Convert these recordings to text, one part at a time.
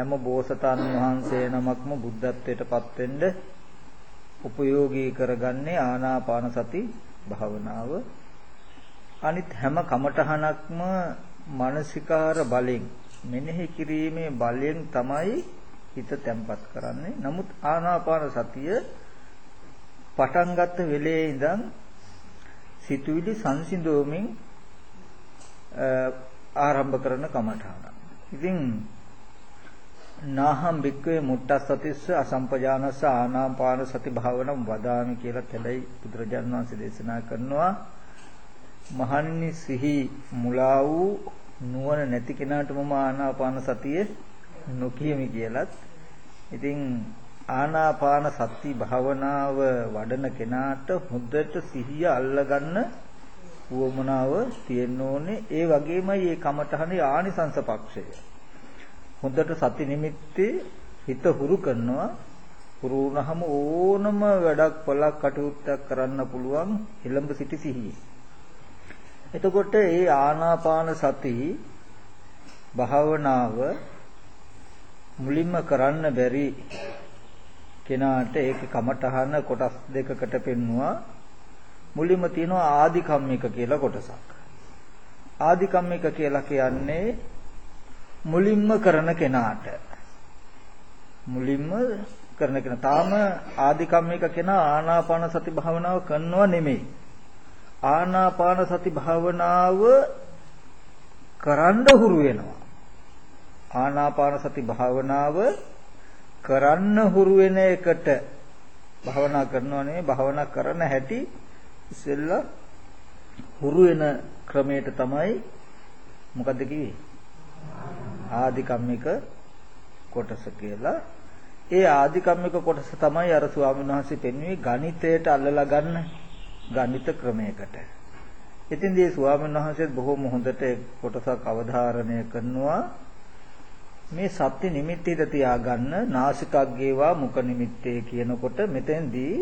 හැම බෝසතාණන් වහන්සේ නමක්ම බුද්ධත්වයට පත් වෙන්න උපයෝගී කරගන්නේ ආනාපාන සති භාවනාව. අනිත් හැම කමඨහනක්ම මානසිකාර බලෙන් මෙනෙහි කිරීමේ බලයෙන් තමයි හිත තැම්පත් කරන්නේ. නමුත් ආනාපාන සතිය පටන් ගත්ත වෙලේ ඉඳන් සිතුවිලි සංසිඳෝමින් ආරම්භ කරන කමඨහන. ඉතින් නාහම් බික්කවේ මුට්ටස්සතිස්ස අසම්පජානස්ස ආනාපාන සති භාවනම් වදාමි කියලා තැලයි බුදුරජාණන් වහන්සේ දේශනා කරනවා. මහන්නි සිහි මුලා වූ නුවණ නැති කෙනාට මම ආනාපාන සතිය නොකියමි කියලත්. ඉතින් ආනාපාන සති භාවනාව වඩන කෙනාට හොඳට සිහිය අල්ලගන්න උවමනාව තියෙන්න ඕනේ. ඒ වගේමයි මේ කමඨහනේ ආනිසංස පක්ෂය. හොඳට සති නිමිත්තේ හිත හුරු කරනවා. හුරු වුණාම ඕනම වැඩක් පළක් කටයුත්තක් කරන්න පුළුවන් එළඹ සිටි සිහියේ. එතකොට ඒ ආනාපාන සති භාවනාව මුලින්ම කරන්න බැරි කෙනාට ඒකේ කමටහන කොටස් දෙකකට පෙන්නවා. මුලින්ම තියෙනවා ආදි කම්මික කියලා කොටසක්. ආදි කම්මික කියලා කියන්නේ මුලින්ම කරන කෙනාට. මුලින්ම කරන කෙනා. තාම ආදි කම්මික කෙනා ආනාපාන සති භාවනාව කරනව නෙමෙයි. ආනාපාන සති භාවනාව කරන්න හුරු වෙනවා. ආනාපාන සති භාවනාව කරන්න හුරු වෙන එකට භාවනා කරනවා නෙවෙයි භාවනා කරන හැටි ඉස්සෙල්ලා හුරු වෙන ක්‍රමයට තමයි මොකද්ද කිව්වේ? ආදි කම්මික කොටස කියලා ඒ ආදි කම්මික කොටස තමයි අර ස්වාමීන් වහන්සේ පෙන්වුවේ ගණිතයට අල්ලලා ගන්න ගණිත ක්‍රමයකට. ඉතින් මේ ස්වාමීන් වහන්සේ බොහොම හොඳට කොටසක් අවධාරණය කරනවා මේ සත්‍ය නිමිත්තේද තියාගන්න නාසිකග්ගේවා මුඛ නිමිත්තේ කියනකොට මෙතෙන්දී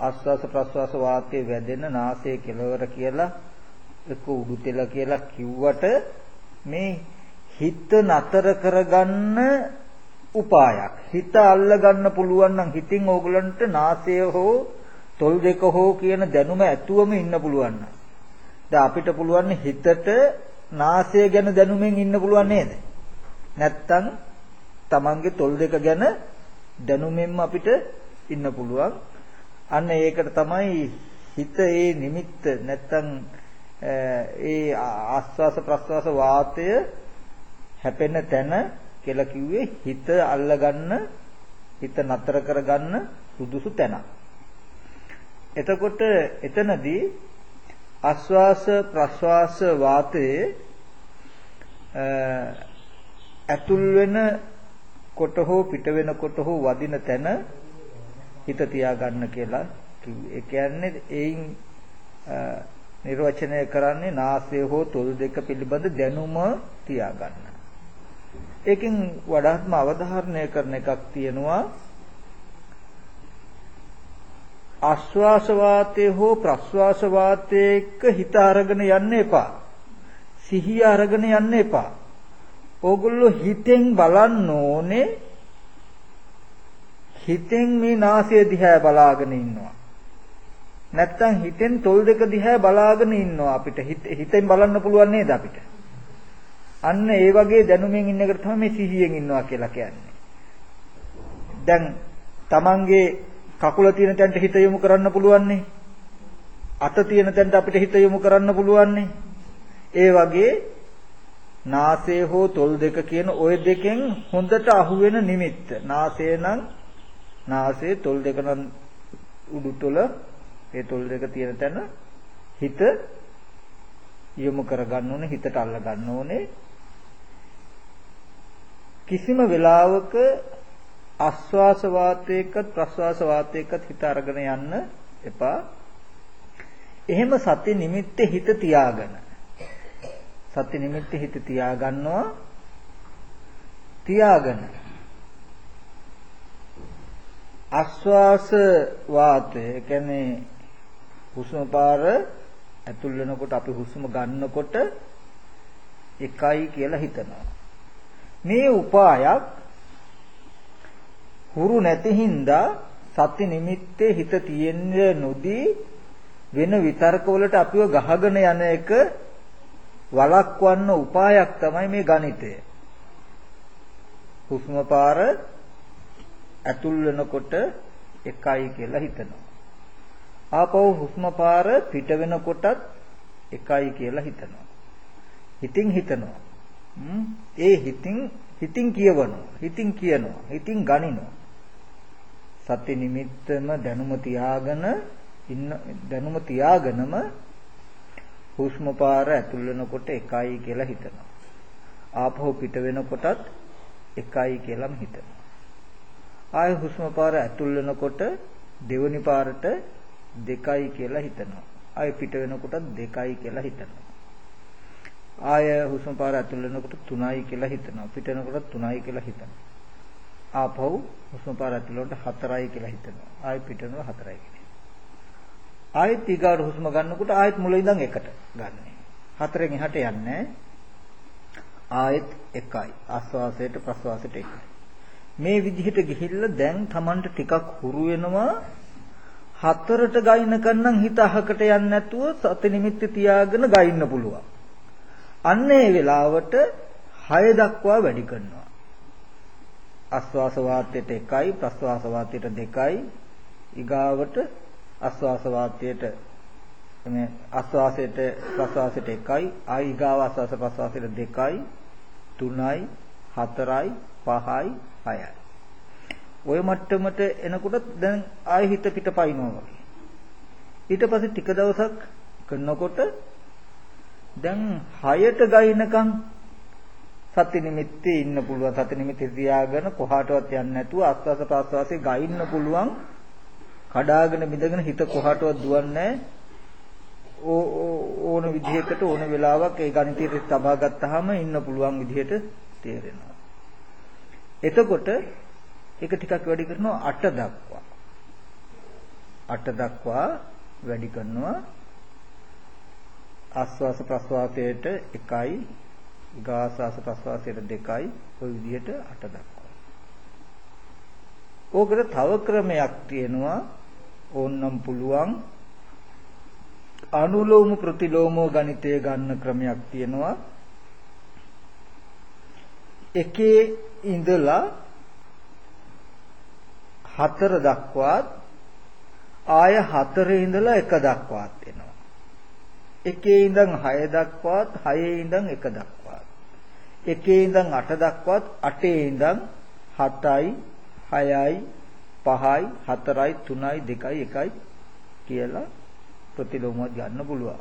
ආස්වාස ප්‍රස්වාස වාතයේ වැදෙන නාසයේ කෙලවර කියලා එක්ක උඩු තෙල කියලා කිව්වට මේ හිත නතර කරගන්න උපායක් හිත අල්ල ගන්න පුළුවන් නම් හිතින් ඕගලන්ට නාසය හෝ තොල් දෙක හෝ කියන දැනුම ඇතුවම ඉන්න පුළුවන් නම් දැන් අපිට පුළුවන් හිතට නාසය ගැන දැනුමින් ඉන්න පුළුවන් නේද? නැත්තම් Tamange තොල් දෙක ගැන දැනුමින්ම අපිට ඉන්න පුළුවන්. අන්න ඒකට තමයි හිත ඒ නිමිත්ත නැත්තම් ඒ ආස්වාස ප්‍රස්වාස වාතය හැපෙන තැන කියලා කිව්වේ හිත අල්ලගන්න හිත නතර කරගන්න සුදුසු තැන. එතකොට එතනදී ආස්වාස ප්‍රස්වාස වාතයේ ඇතුල් වෙන කොට හෝ පිට වෙන කොට හෝ වදින තැන හිත තියාගන්න කියලා කිව්වේ. ඒ කියන්නේ ඒයින් නිර්වචනය කරන්නේ නාසය හෝ තොල් දෙක පිළිබඳ දැනුම තියාගන්න. ඒකෙන් වඩාත්ම අවධාරණය කරන එකක් තියෙනවා ආශ්වාස වාතයේ හෝ ප්‍රශ්වාස වාතයේ එක්ක හිත අරගෙන යන්න එපා. සිහිය අරගෙන යන්න එපා. ඕගොල්ලෝ හිතෙන් බලන්න ඕනේ හිතෙන් මේ නාසය දිහා බලාගෙන ඉන්නවා. නැත්තම් හිතෙන් තොල් දෙක දිහා බලාගෙන ඉන්නවා අපිට හිතෙන් බලන්න පුළුවන් නේද අපිට? අන්න ඒ වගේ දැනුමින් ඉන්න එකට තමයි මේ සිහියෙන් ඉන්නවා කියලා කියන්නේ. දැන් Tamange කකුල තියෙන තැනට හිත යොමු කරන්න පුළුවන්නේ. අත තියෙන තැනට අපිට හිත යොමු කරන්න පුළුවන්නේ. ඒ වගේ නාසය හෝ තොල් දෙක කියන ওই දෙකෙන් හොඳට අහුවෙන නිමිත්ත. නාසය නම් නාසයේ තොල් දෙක නම් උඩු තොල ඒ තොල් දෙක තියෙන තැන හිත යොමු කර ගන්න ඕනේ හිතට අල්ල ගන්න ඕනේ. කිසිම වෙලාවක ආස්වාස වාතයකත් ප්‍රස්වාස වාතයකත් හිත අරගෙන යන්න එපා. එහෙම සති නිමිත්තේ හිත තියාගෙන. සති නිමිත්තේ හිත තියාගන්නවා. තියාගෙන. ආස්වාස වාතය කියන්නේ හුස්ම පාර ඇතුල් වෙනකොට අපි හුස්ම ගන්නකොට එකයි කියලා හිතනවා. මේ උපායක් හුරු නැති හින්දා සති නිමිත්තේ හිත තියෙන්නේ නොදී වෙන විතර්ක වලට අපිව ගහගෙන යන එක වළක්වන්න උපායක් තමයි මේ ගණිතය. හුස්ම පාර ඇතුල් වෙනකොට එකයි කියලා හිතනවා. ආපහු හුස්ම පාර පිට වෙනකොටත් එකයි කියලා හිතනවා. හිතින් හිතනවා. ඒ හිතින් හිතින් කියවනවා. හිතින් කියනවා. හිතින් ගනිනවා. සති නිමිත්තම දැනුම තියාගෙන ඉන්න දැනුම තියාගෙනම හුස්ම පාර ඇතුල් වෙනකොට එකයි කියලා හිතනවා. ආපහු පිට වෙනකොටත් එකයි කියලාම හිතනවා. ආය හුස්ම පාර ඇතුල් වෙනකොට දෙවනි පාරට දෙකයි කියලා හිතනවා. ආය පිට වෙනකොටත් දෙකයි කියලා හිතනවා. ආය හුස්ම පාර ඇතුල් වෙනකොට තුනයි කියලා හිතනවා. පිට වෙනකොට තුනයි කියලා හිතනවා. ආපහු හුස්ම පාර ඇතුල් වෙනකොට හතරයි කියලා හිතනවා. ආය පිට වෙනකොට හතරයි කියලා. ආයෙත් ඊගාට හුස්ම ගන්නකොට ආයෙත් මුල ඉඳන් එකට ගන්න. හතරෙන් එහාට යන්නේ ආයෙත් එකයි. ආස්වාසයට ප්‍රස්වාසයට එකයි. මේ විදිහට ගිහිල්ලා දැන් Tamanට ටිකක් හුරු වෙනවා හතරට ගයින්නකන් නම් හිත අහකට යන්නේ නැතුව සති නිමිත්ත තියාගෙන ගයින්න පුළුවන්. අන්න ඒ වෙලාවට 6 දක්වා වැඩි කරනවා. ආස්වාස වාතයට එකයි ප්‍රස්වාස වාතයට දෙකයි ඊගාවට ආස්වාස වාතයට මේ ආස්වාසයට ප්‍රස්වාසයට එකයි ආයිගාව ආස්වාස ප්‍රස්වාසයට දෙකයි තුනයි හතරයි පහයි හයයි ওই මට්ටමට එනකොට දැන් ආයෙ හිත පිට පයින්නවා වගේ. ඊට පස්සේ ටික දවසක් කරනකොට දැන් හයට ගයිනකම් සති නිමිත්තේ ඉන්න පුළුවන්. සති නිමිත්තේ තියාගෙන කොහාටවත් යන්නේ නැතුව ආස්වාස ප්‍රාස්වාසේ ගයින්න පුළුවන්. කඩාගෙන බිඳගෙන හිත කොහාටවත් දුවන්නේ ඕන විදිහකට ඕන වෙලාවක ඒ ගණිතයට තබා ගත්තාම ඉන්න පුළුවන් විදිහට තේරෙනවා. එතකොට ඒක ටිකක් වැඩි කරනවා 8 දක්වා. 8 දක්වා වැඩි කරනවා ආස්වාස ප්‍රස්වාසයට 1යි ගාසාස ප්‍රස්වාසයට 2යි ওই විදිහට 8 දක්වා. ඕකට තව ක්‍රමයක් තියෙනවා ඕන්නම් පුළුවන් අනුලෝම ප්‍රතිලෝමෝ ගණිතය ගන්න ක්‍රමයක් තියෙනවා එකේ ඉඳලා හතර දක්වාත් ආය හතරේ ඉඳලා එක දක්වාත් එනවා එකේ ඉඳන් 6 දක්වාත් 6 ඉඳන් 1 දක්වාත් එකේ ඉඳන් 8 දක්වාත් 8 ඉඳන් 7යි 6යි 5යි 4යි 3යි 2යි 1යි කියලා ප්‍රතිලෝමවත් ගන්න පුළුවන්.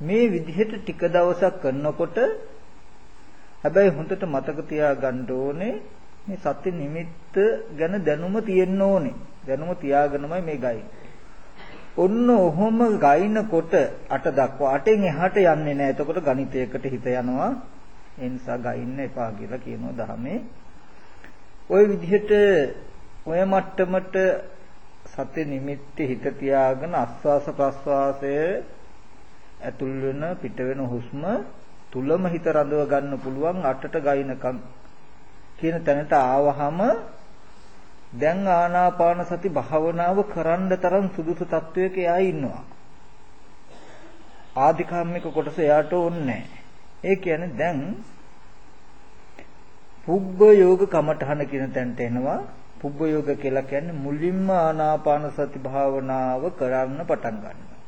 මේ විදිහට ටික දවසක් කරනකොට හැබැයි හොඳට මතක තියාගන්න ඕනේ මේ සත්‍ය නිමිත්ත ගැන දැනුම තියෙන්න ඕනේ. දැනුම තියාගෙනමයි මේ ගයි. ඔන්න ඔහොම ගයිනකොට අට දක්වා අටෙන් එහාට යන්නේ නැහැ. එතකොට ගණිතයකට හිත යනවා. ඒ නිසා ගයින්න එපා කියලා කියනවා ධර්මයේ. ওই විදිහට ඔය මට්ටමට සති නිමිත්ත හිත තියාගෙන ආස්වාස ප්‍රස්වාසය ඇතුල් වෙන පිට වෙන හුස්ම තුලම හිත රඳව ගන්න පුළුවන් අටට ගයිනකම් කියන තැනට ආවහම දැන් ආනාපාන සති භාවනාව කරන්න තරම් සුදුසු තත්වයක එයා ඉන්නවා. ආධිකාම්මික කොටස එයාට ඕනේ ඒ කියන්නේ දැන් පුබ්බ යෝග කමඨහන කියන තැනට එනවා පුබ්බ යෝග කියලා කියන්නේ මුලින්ම ආනාපාන සති භාවනාව කරන්න පටන් ගන්නවා.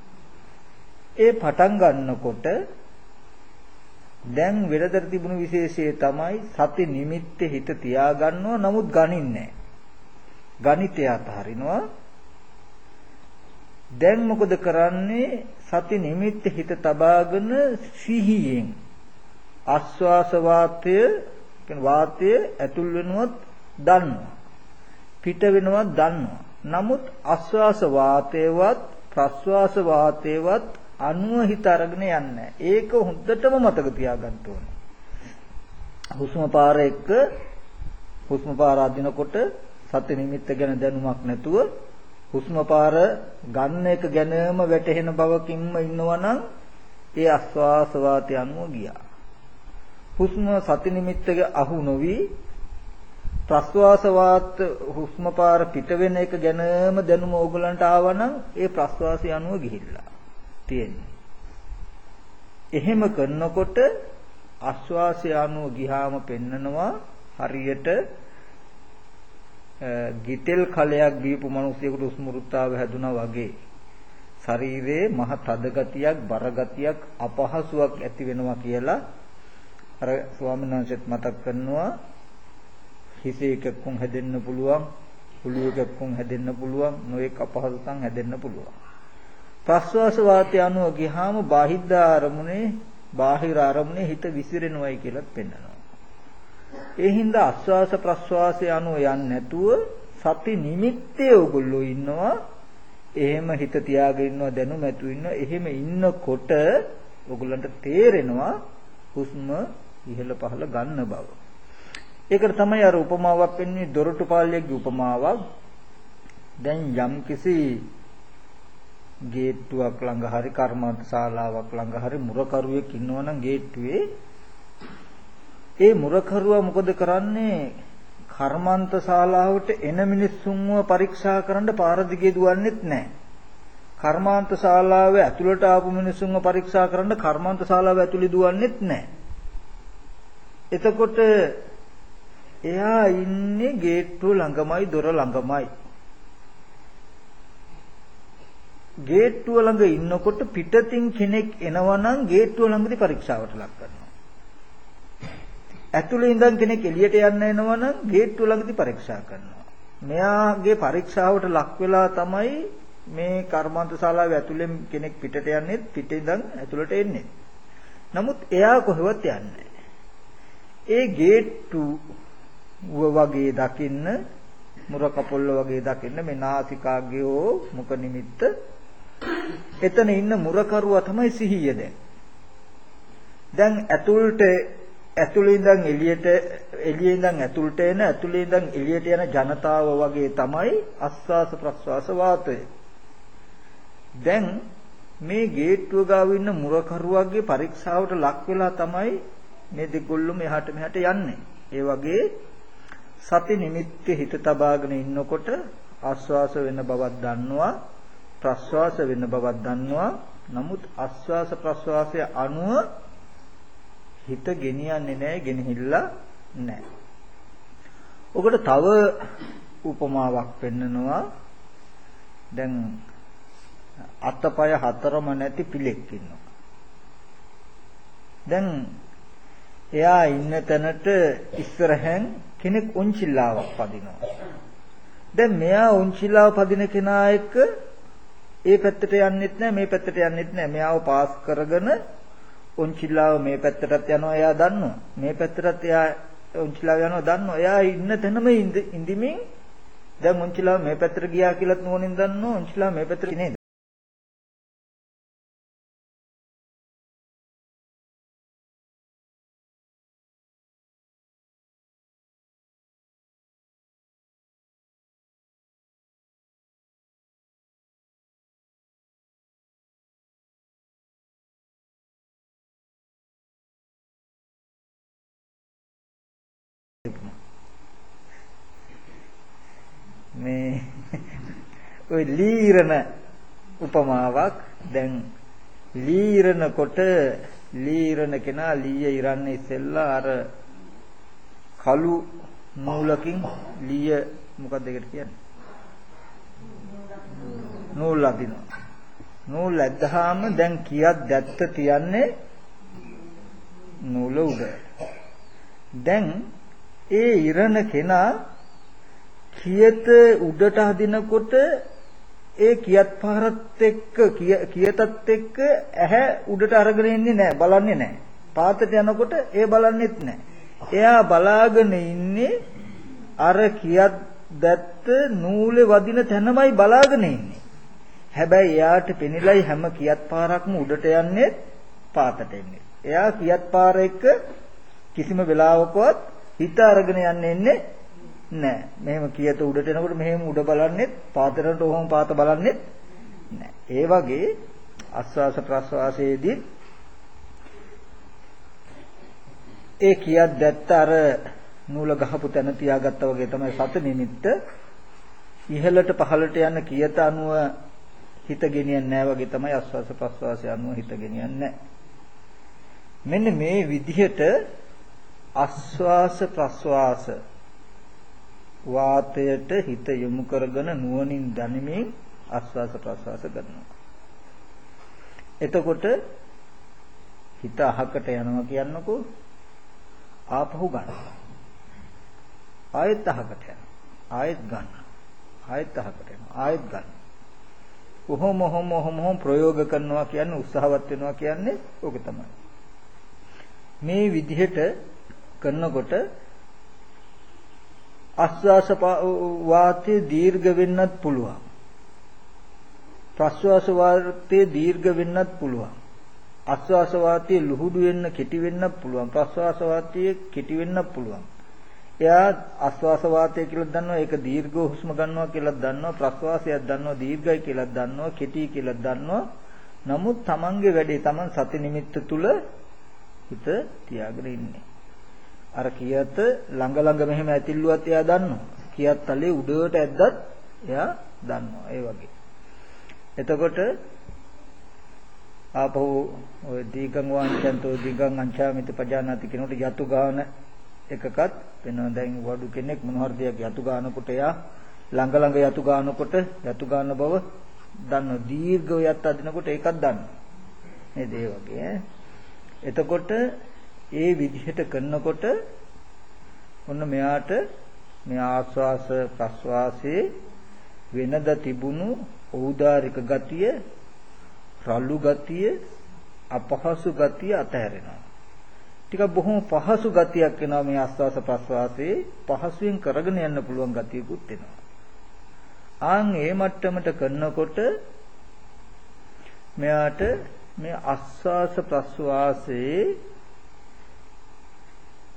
ඒ පටන් ගන්නකොට දැන් වෙනතර තිබුණු විශේෂය තමයි සති නිමිත්තේ හිත තියාගන්නවා නමුත් ගනින්නේ ගණිතය අතහරිනවා දැන් මොකද කරන්නේ? සති නිමිත්තේ හිත තබාගෙන සිහියෙන් ආස්වාස වාතය කියන වාතය ඇතුල් වෙනවත් දන්නවා. පිට වෙනවත් දන්නවා. නමුත් ආස්වාස වාතේවත් ප්‍රස්වාස වාතේවත් අනුව හිත අරගෙන යන්නේ ඒක හොඳටම මතක තියාගන්න ඕනේ. හුස්ම පාර එක්ක හුස්ම පාර අදිනකොට සති නිමිත්ත ගැන දැනුමක් නැතුව හුස්ම පාර ගන්න එක ගැනම වැටහෙන බවකින්ම ඉන්නවනම් ඒ ආස්වාස වාතය අනුව ගියා. හුස්ම සති නිමිත්තක අහු නොවි ප්‍රස්වාස වාත හුස්ම පාර පිට වෙන එක ගැනම දැනුම ඕගලන්ට ආවනම් ඒ ප්‍රස්වාසය අනුව ගිහිල්ලා තියෙන්නේ. එහෙම කරනකොට ආශ්වාසය අනුව ගිහාම පෙන්නනවා හරියට ගිතෙල් කලයක් දීපු මිනිසෙකුට උස්මුරුත්තාව හැදුනා වගේ. ශරීරයේ මහ තද ගතියක් බර ගතියක් අපහසුයක් ඇති වෙනවා කියලා අර ස්වාමීන් වහන්සේත් මතක් කරනවා. හිසේ එකක්කුම් හැදෙන්න පුළුවන් කුළු එකක්කුම් හැදෙන්න පුළුවන් නොඑක අපහසුකම් හැදෙන්න පුළුවන්. ප්‍රස්වාස වාතය අනුව ගියාම බාහිද්ද අරමුණේ බාහිර අරමුණේ හිත විසිරෙනවයි කියලාත් පෙන්නනවා ඒ හින්දා ආස්වාස ප්‍රස්වාසය අනුව යන්නේ නැතුව සති නිමිත්තේ ඕගොල්ලෝ ඉන්නවා. එහෙම හිත තියාගෙන ඉන්නවා දැනුම ඇතු ඉන්නවා. එහෙම ඉන්නකොට ඕගොල්ලන්ට තේරෙනවා හුස්ම ඉහළ පහළ ගන්න බව. ඒකට තමයි අර උපමාවක් වෙන්නේ දොරටු පාලියගේ උපමාවක්. දැන් යම්කිසි ගේට්ටුවක් ළඟ හරි කර්මාන්ත ශාලාවක් ළඟ හරි මුරකරුවෙක් ඉන්නවනම් ගේට්ටුවේ ඒ මුරකරුවා මොකද කරන්නේ? කර්මාන්ත ශාලාවට එන මිනිස්සුන්ව පරීක්ෂා කරන්න පාර දිගේ දුවන්නේත් නැහැ. කර්මාන්ත ශාලාවේ ඇතුළට ආපු මිනිස්සුන්ව පරීක්ෂා කරන්න කර්මාන්ත ශාලාව ඇතුළේ දුවන්නේත් නැහැ. එතකොට එයා ඉන්නේ ගේට්ටුව ළඟමයි දොර ළඟමයි. ගේට්ටුව ළඟ ඉන්නකොට පිටතින් කෙනෙක් එනවනම් ගේට්ටුව ළඟදී පරීක්ෂාවට ලක් කරනවා. ඇතුළේ ඉඳන් කෙනෙක් එළියට යන්න එනවනම් ගේට්ටුව ළඟදී පරීක්ෂා කරනවා. මෙයාගේ පරීක්ෂාවට ලක් වෙලා තමයි මේ කර්මාන්ත ශාලාවේ ඇතුළෙන් කෙනෙක් පිටට යන්නේ පිටේ ඉඳන් ඇතුළට එන්නේ. නමුත් එයා කොහෙවත් යන්නේ ඒ ගේට්ටුව වගේ දකින්න මුර කපොල්ල වගේ දකින්න මේ නාසිකාග්‍රය හෝ මුඛ නිමිත්ත එතන ඉන්න මුරකරුවා තමයි සිහිය දැන්. දැන් ඇතුළට ඇතුළේ ඉඳන් එළියට එළියේ ඉඳන් ඇතුළට එන ඇතුළේ ඉඳන් එළියට යන ජනතාව වගේ තමයි ආස්වාස ප්‍රස්වාස වාතය. දැන් මේ ගේට්ටුව ගාව ඉන්න මුරකරුවගේ පරීක්ෂාවට ලක් වෙලා තමයි මේ දෙගොල්ලොම එහාට මෙහාට යන්නේ. ඒ වගේ සති නිමිත්තේ හිත තබාගෙන ඉන්නකොට ආස්වාස වෙන බවක් දන්නවා ප්‍රස්වාස වෙන බවක් දන්නවා. නමුත් ආස්වාස ප්‍රස්වාසය අනුව හිත ගෙනියන්නේ නැහැ ගෙනහිල්ලා නැහැ. ඔකට තව උපමාවක් පෙන්නනවා. දැන් අතපය හතරම නැති පිලෙක් ඉන්නවා. දැන් එයා ඉන්න තැනට ඉස්සරහෙන් කෙනෙක් උන්චිල්ලාවක් පදිනවා. දැන් මෙයා උන්චිල්ලාව පදින කෙනා එක්ක ඒ පැත්තට යන්නෙත් නැහැ මේ පැත්තට යන්නෙත් නැහැ. මෙයාව පාස් කරගෙන උන්චිල්ලාව මේ පැත්තටත් යනවා එයා දන්නවා. මේ පැත්තටත් එයා උන්චිල්ලාව යනවා දන්නවා. එයා ඉන්න තැනම ඉඳිමින් දැන් උන්චිල්ලාව මේ පැත්තට ගියා කියලාත් නෝනින් දන්නවා. උන්චිල්ලාව මේ පැත්තට නේද? ওই ලීරණ උපමාවක් දැන් ලීරණ කොට ලීරණ කෙනා ලීය ඉරන්නේ ඉස්සෙල්ලා අර කළු නූලකින් ලීය මොකක්ද ඒකට කියන්නේ? නූල් අදිනවා නූල් ඇද්දාම දැන් කියක් දැත්ත තියන්නේ නූල උඩ. දැන් ඒ ඉරණ කෙනා කියත උඩට හදිනකොට ඒ කියත් පාරත් එක්ක කියතත් එක්ක ඇහැ උඩට අරගෙන ඉන්නේ නැහැ බලන්නේ නැහැ. පාතට යනකොට ඒ බලන්නෙත් නැහැ. එයා බලාගෙන ඉන්නේ අර කියත් දැත්ත නූලේ වදින තැනමයි බලාගෙන ඉන්නේ. හැබැයි එයාට පෙනිලයි හැම කියත් පාරක්ම උඩට යන්නේ පාතට එන්නේ. එයා කියත් පාර එක්ක කිසිම වෙලාවකවත් හිත අරගෙන යන්නේ නෑ. මෙහෙම කියත උඩට එනකොට මෙහෙම උඩ බලන්නෙත් පාතරට ඔහොම පාත බලන්නෙත් නෑ. ඒ වගේ ආස්වාස ප්‍රස්වාසයේදී ඒ කියත් දැත්ත අර නූල ගහපු තැන තියාගත්තා වගේ තමයි සත නිමිත්ත ඉහළට පහළට යන කියත අනුව හිත ගෙනියන්නේ නැහැ වගේ තමයි ආස්වාස ප්‍රස්වාසය අනුව හිත ගෙනියන්නේ මෙන්න මේ විදිහට ආස්වාස ප්‍රස්වාස වාතයට හිත යොමු කරගෙන නුවණින් දැනීමෙන් ආස්වාස ප්‍රස්වාස කරනවා. එතකොට හිත අහකට යනවා කියන්නකෝ ආපහු ගන්නවා ආයෙත් අහකට යනවා. ආයෙත් ගන්නවා ආයෙත් අහකට යනවා. ආයෙත් ගන්නවා කොහොම හොම හොම ප්‍රයෝග කරනවා කියන්නේ උත්සාහවත් වෙනවා කියන්නේ ඕක තමයි. මේ විදිහට කරනකොට ආස්වාස වාතයේ දීර්ඝ වෙන්නත් පුළුවන්. ප්‍රස්වාස වාතයේ දීර්ඝ වෙන්නත් පුළුවන්. ආස්වාස වාතයේ ලුහුඩු වෙන්න කෙටි වෙන්නත් පුළුවන්. ප්‍රස්වාස වාතයේ කෙටි වෙන්නත් පුළුවන්. එයා ආස්වාස වාතය කියලා දන්නවා ඒක දීර්ඝ හුස්ම ගන්නවා කියලා දන්නවා ප්‍රස්වාසයක් දන්නවා දීර්ඝයි කියලා දන්නවා කෙටි කියලා දන්නවා නමුත් Tamange වැඩේ Taman සති නිමිත්ත තුල හිත තියාගෙන ඉන්නේ අර කියත ළඟ ළඟ මෙහෙම ඇතිල්ලුවත් එයා දන්නවා. කියත් තලේ උඩට ඇද්දත් එයා දන්නවා. ඒ වගේ. එතකොට ආපහු ඔය දීගං වාංචන්තෝ දීගං අංචාමිත පජානාති කියනකොට යතු ගාන එකකත් වෙනවා. දැන් වඩු කෙනෙක් මොන හරි දෙයක් යතු ගන්නකොට එයා ළඟ ළඟ යතු ගන්නකොට යතු ගන්න බව දන්න දීර්ඝව යත් අදිනකොට ඒකත් දන්න නේද? ඒ වගේ. එතකොට ඒ විදිහට කරනකොට ඔන්න මෙයාට මේ ආස්වාස ප්‍රස්වාසයේ වෙනද තිබුණු ඖදාරික ගතිය රළු ගතිය අපහසු ගතිය අතහැරෙනවා ටිකක් බොහොම පහසු ගතියක් එනවා මේ ආස්වාස ප්‍රස්වාසයේ පහසුවෙන් කරගෙන යන්න පුළුවන් ගතියකුත් එනවා. ආන් ඒ මට්ටමට කරනකොට මෙයාට මේ ආස්වාස ප්‍රස්වාසයේ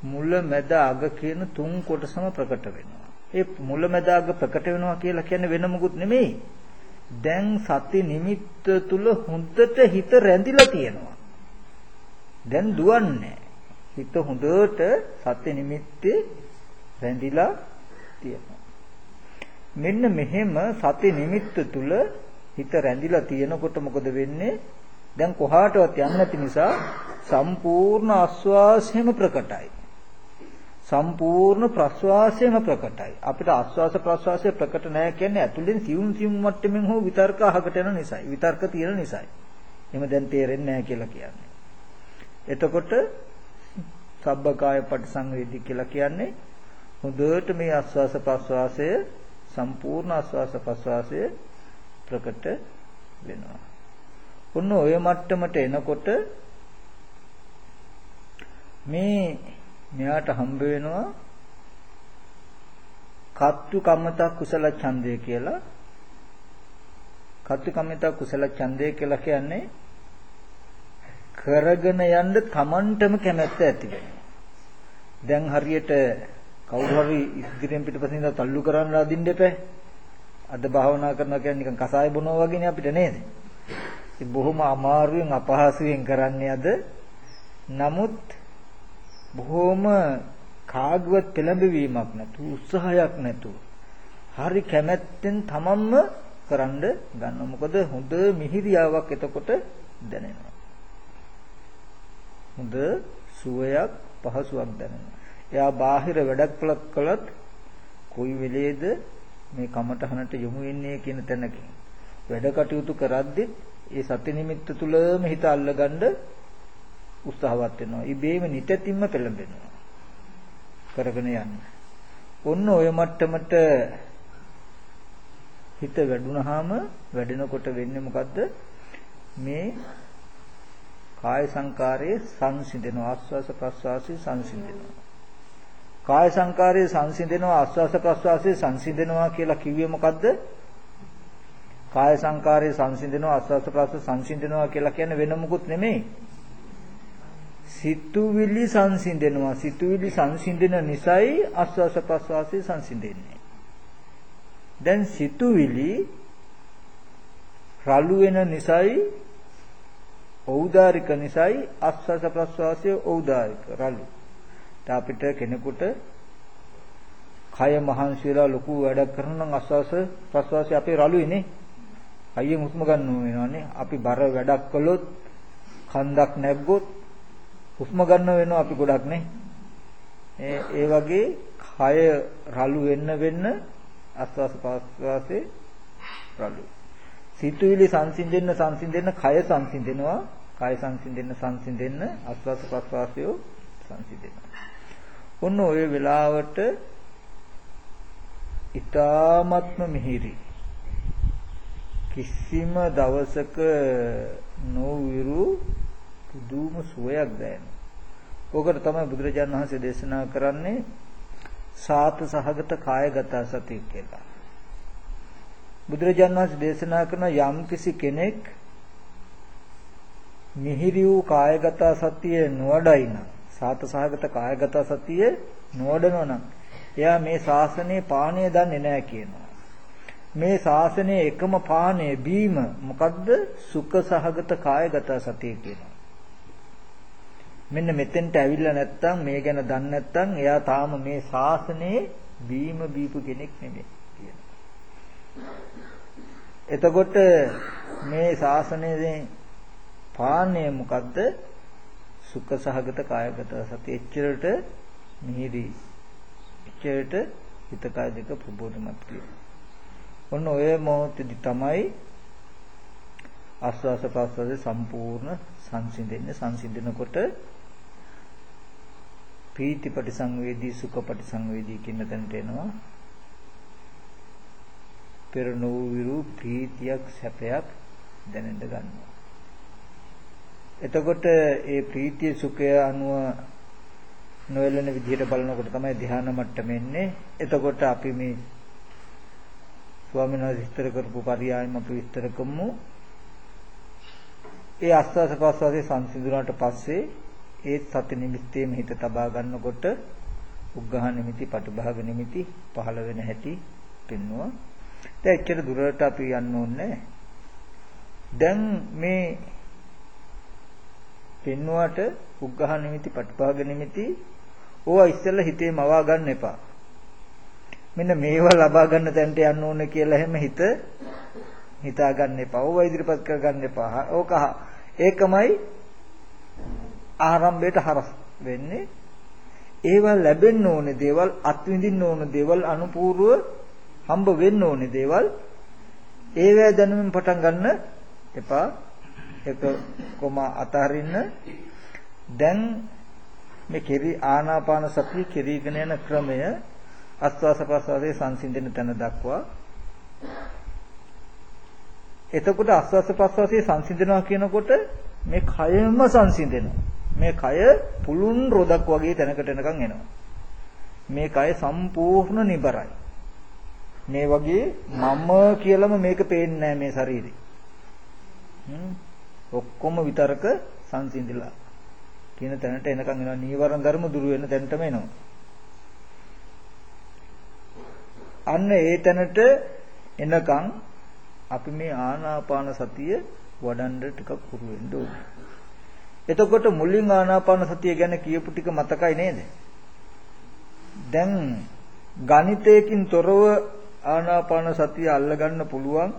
මුල මැද අග කියන තුන් කොටසම ප්‍රකට වෙනවා. ඒ මුල මැද අග ප්‍රකට වෙනවා කියලා කියන්නේ වෙන මොකුත් නෙමෙයි. දැන් සති නිමිත්ත තුල හොඳට හිත රැඳිලා තියෙනවා. දැන් දුවන්නේ හිත හොඳට සත්‍ය නිමිත්තේ රැඳිලා තියෙනවා. මෙන්න මෙහෙම සත්‍ය නිමිත්ත තුල හිත රැඳිලා තියෙනකොට මොකද වෙන්නේ? දැන් කොහාටවත් යන්නේ නැති නිසා සම්පූර්ණ ආස්වාසයම ප්‍රකටයි. සම්පූර්ණ ප්‍රස්වාසයම ප්‍රකටයි. අපිට ආස්වාස ප්‍රස්වාසය ප්‍රකට නැහැ කියන්නේ ඇතුලෙන් සියුම් සියුම් මට්ටමින් හෝ විතර්ක අහකට යන නිසායි. විතර්ක තියෙන නිසායි. එහෙම දැන් තේරෙන්නේ නැහැ කියලා කියන්නේ. එතකොට සබ්බකාය පටිසංවේදී කියලා කියන්නේ හොඳට මේ ආස්වාස ප්‍රස්වාසය සම්පූර්ණ ආස්වාස ප්‍රස්වාසය ප්‍රකට වෙනවා. ඔන්න ඔය මට්ටමට එනකොට මේ මෙයාට හම්බ වෙනවා කත්තු කම්මත කුසල ඡන්දය කියලා. කත්තු කම්මත කුසල ඡන්දය කියලා කියන්නේ කරගෙන යන්න Tamanටම කැමැත්ත ඇති දැන් හරියට කවුරු හරි ඉදිරියෙන් පිටපසින් ඉඳලා තල්ලු කරන්න අදින්න එපා. අද භාවනා කරනවා කියන්නේ නිකන් කසාය බොනවා වගේනේ අපිට නේද? ඉතින් බොහොම අමාරුවෙන් අපහසුයෙන් කරන්නේ අද. නමුත් බොහොම කාගවත් පෙළඹවීමක් නැතු උත්සාහයක් නැතු හරි කැමැත්තෙන් තමන්ම කරන්න ගන්නවා. මොකද හොඳ මිහිරියාවක් එතකොට දැනෙනවා. හොඳ සුවයක් පහසුවක් දැනෙනවා. එයා බාහිර වැඩක් කළත් කොයි වෙලේද මේ කමටහනට යොමු වෙන්නේ කියන තැනකින් වැඩ කටයුතු කරද්දිත් ඒ සති නිමිත්ත තුලම හිත අල්ලගන්න උත්සාහවත් වෙනවා. ඉබේම නිතැතිම්ම පෙළඹෙනවා. කරගෙන යන්න. ඔන්න ඔය මට්ටමට හිත වැඩුණාම වැඩෙනකොට වෙන්නේ මොකද්ද? මේ කාය සංකාරයේ සංසිඳෙනවා ආස්වාස ප්‍රස්වාසයේ සංසිඳෙනවා කාය සංකාරයේ සංසිඳෙනවා ආස්වාස ප්‍රස්වාසයේ සංසිඳෙනවා කියලා කිව්වේ මොකද්ද කාය සංකාරයේ සංසිඳෙනවා ආස්වාස ප්‍රස්වාස සංසිඳෙනවා කියලා කියන්නේ වෙන මොකුත් නෙමෙයි සිතුවිලි සංසිඳෙනවා සිතුවිලි සංසිඳෙන නිසායි ආස්වාස ප්‍රස්වාසයේ සංසිඳෙන්නේ දැන් සිතුවිලි රළු වෙන නිසායි ඖදාරික නිසායි ආස්වාස ප්‍රස්වාසයේ ඖදාරික රළු. අපිට කෙනෙකුට කය මහන්සි වෙලා ලොකු වැඩක් කරන නම් ආස්වාස ප්‍රස්වාසය අපේ රළුයිනේ. අයියෙන් හුස්ම ගන්න වෙනවානේ. අපි බර වැඩක් කළොත් කන්දක් නැග්ගොත් හුස්ම ගන්න වෙනවා අපි ගොඩක් නේ. ඒ වගේ කය රළු වෙන්න වෙන්න ආස්වාස පාස්වාසේ රළු. සිතුවිලි සංසිඳෙන්න සංසිඳෙන්න කය සංසිඳෙනවා. කය සංසිඳෙන්න සංසිඳෙන්න ආස්වාස පාස්වාසය සංසිඳෙනවා. ඔන්න ඔය වෙලාවට ඊ타ත්ම මිහිරි කිසිම දවසක නොවිරු පුදුම සුවයක් දැනෙන ඕකට තමයි බුදුරජාණන් වහන්සේ දේශනා කරන්නේ සාත සහගත කායගත සතිය කියලා. බුදුරජාණන් වහන්සේ දේශනා කරන යම් කිසි කෙනෙක් මිහිරි වූ කායගත සතිය නොවඩයි නම් සාත සහගත කායගත සතිය නොවඩනවා නම් එයා මේ ශාසනයේ පාණය දන්නේ නැහැ කියනවා. මේ ශාසනයේ එකම පාණය බීම මොකද්ද? සුඛ සහගත කායගත සතිය කියනවා. මෙන්න මෙතෙන්ට ඇවිල්ලා නැත්තම් මේ ගැන දන්නේ නැත්තම් එයා තාම මේ ශාසනයේ බීම බීපු කෙනෙක් නෙමෙයි කියනවා. එතකොට මේ ශාසනයේ පාණය මොකද්ද? සුඛ සහගත කායගත සතිය එච්චරට මිහිරි එච්චරට හිත කය දෙක ප්‍රබෝධමත් වෙනවා. ඔන්න ඔය මොහොතේදී තමයි ආස්වාස ප්‍රාස්වාසයේ සම්පූර්ණ සංසිඳෙන්නේ සංසිඳනකොට පීති පටිසංවේදී සුඛ පටිසංවේදී කියන තැනට එනවා පෙර නොවිරු ප්‍රීතියක් සැපයක් දැනෙන්න ගන්නවා එතකොට ඒ ප්‍රීතිය සුඛය අනුව නොයලන විදිහට බලනකොට තමයි ධ්‍යාන මට්ටම එන්නේ. එතකොට අපි මේ ස්වාමීන් වහන්සේ විස්තර කරපු පරියායම අපි විස්තර කරමු. ඒ ආස්වාස ප්‍රස්වාසයේ සංසිඳුණාට පස්සේ ඒ සති නිමිත්තේම හිත තබා ගන්නකොට උග්ඝහ නිමිති, පටිභාග නිමිති පහළ වෙන හැටි පෙන්වුවා. දැන් එච්චර දුරට අපි යන්න ඕනේ දැන් මේ පෙන්වුවට උග්ඝහ නිමිති, පටිභාග නිමිති ඕවා ඉස්සෙල්ලා හිතේ මවා ගන්න එපා. මෙන්න මේවා ලබා ගන්න තැනට යන්න ඕනේ කියලා හැම හිත හිතා ගන්න එපා. ඕවා ඉදිරිපත් කර ගන්න එපා. ඕක ඒකමයි ආරම්භයට හරස් වෙන්නේ. ඒවා ලැබෙන්න ඕනේ දේවල්, අත්විඳින්න ඕනේ දේවල්, අනුපූර්ව හම්බ වෙන්න ඕනේ දේවල්. ඒවැ දැනුමින් පටන් ගන්න එපා. එක කොම අතහරින්න. දැන් මේ කෙරි ආනාපාන සතිය කෙරීගෙන යන ක්‍රමය අස්වාස ප්‍රස්වාසයේ සංසිඳෙන තැන දක්වා එතකොට අස්වාස ප්‍රස්වාසයේ සංසිඳනවා කියනකොට මේ කයම සංසිඳෙනවා මේ කය පුළුන් රොදක් වගේ තැනකට එනකන් එනවා. මේ කය සම්පූර්ණ නිබරයි. මේ වගේ මම කියලාම මේක පේන්නේ නැහැ මේ ශරීරේ. ඔක්කොම විතරක සංසිඳිලා කියන තැනට එනකන් එනවා. නීවරණ ධර්ම දුරු වෙන තැනටම එනවා. අන්න ඒ තැනට එනකන් අපි මේ ආනාපාන සතිය වඩන්න ටිකක් පුරු වෙන්න ඕනේ. එතකොට මුලින් ආනාපාන සතිය ගැන කියපු ටික මතකයි නේද? දැන් ගණිතයකින් තොරව ආනාපාන සතිය අල්ලගන්න පුළුවන්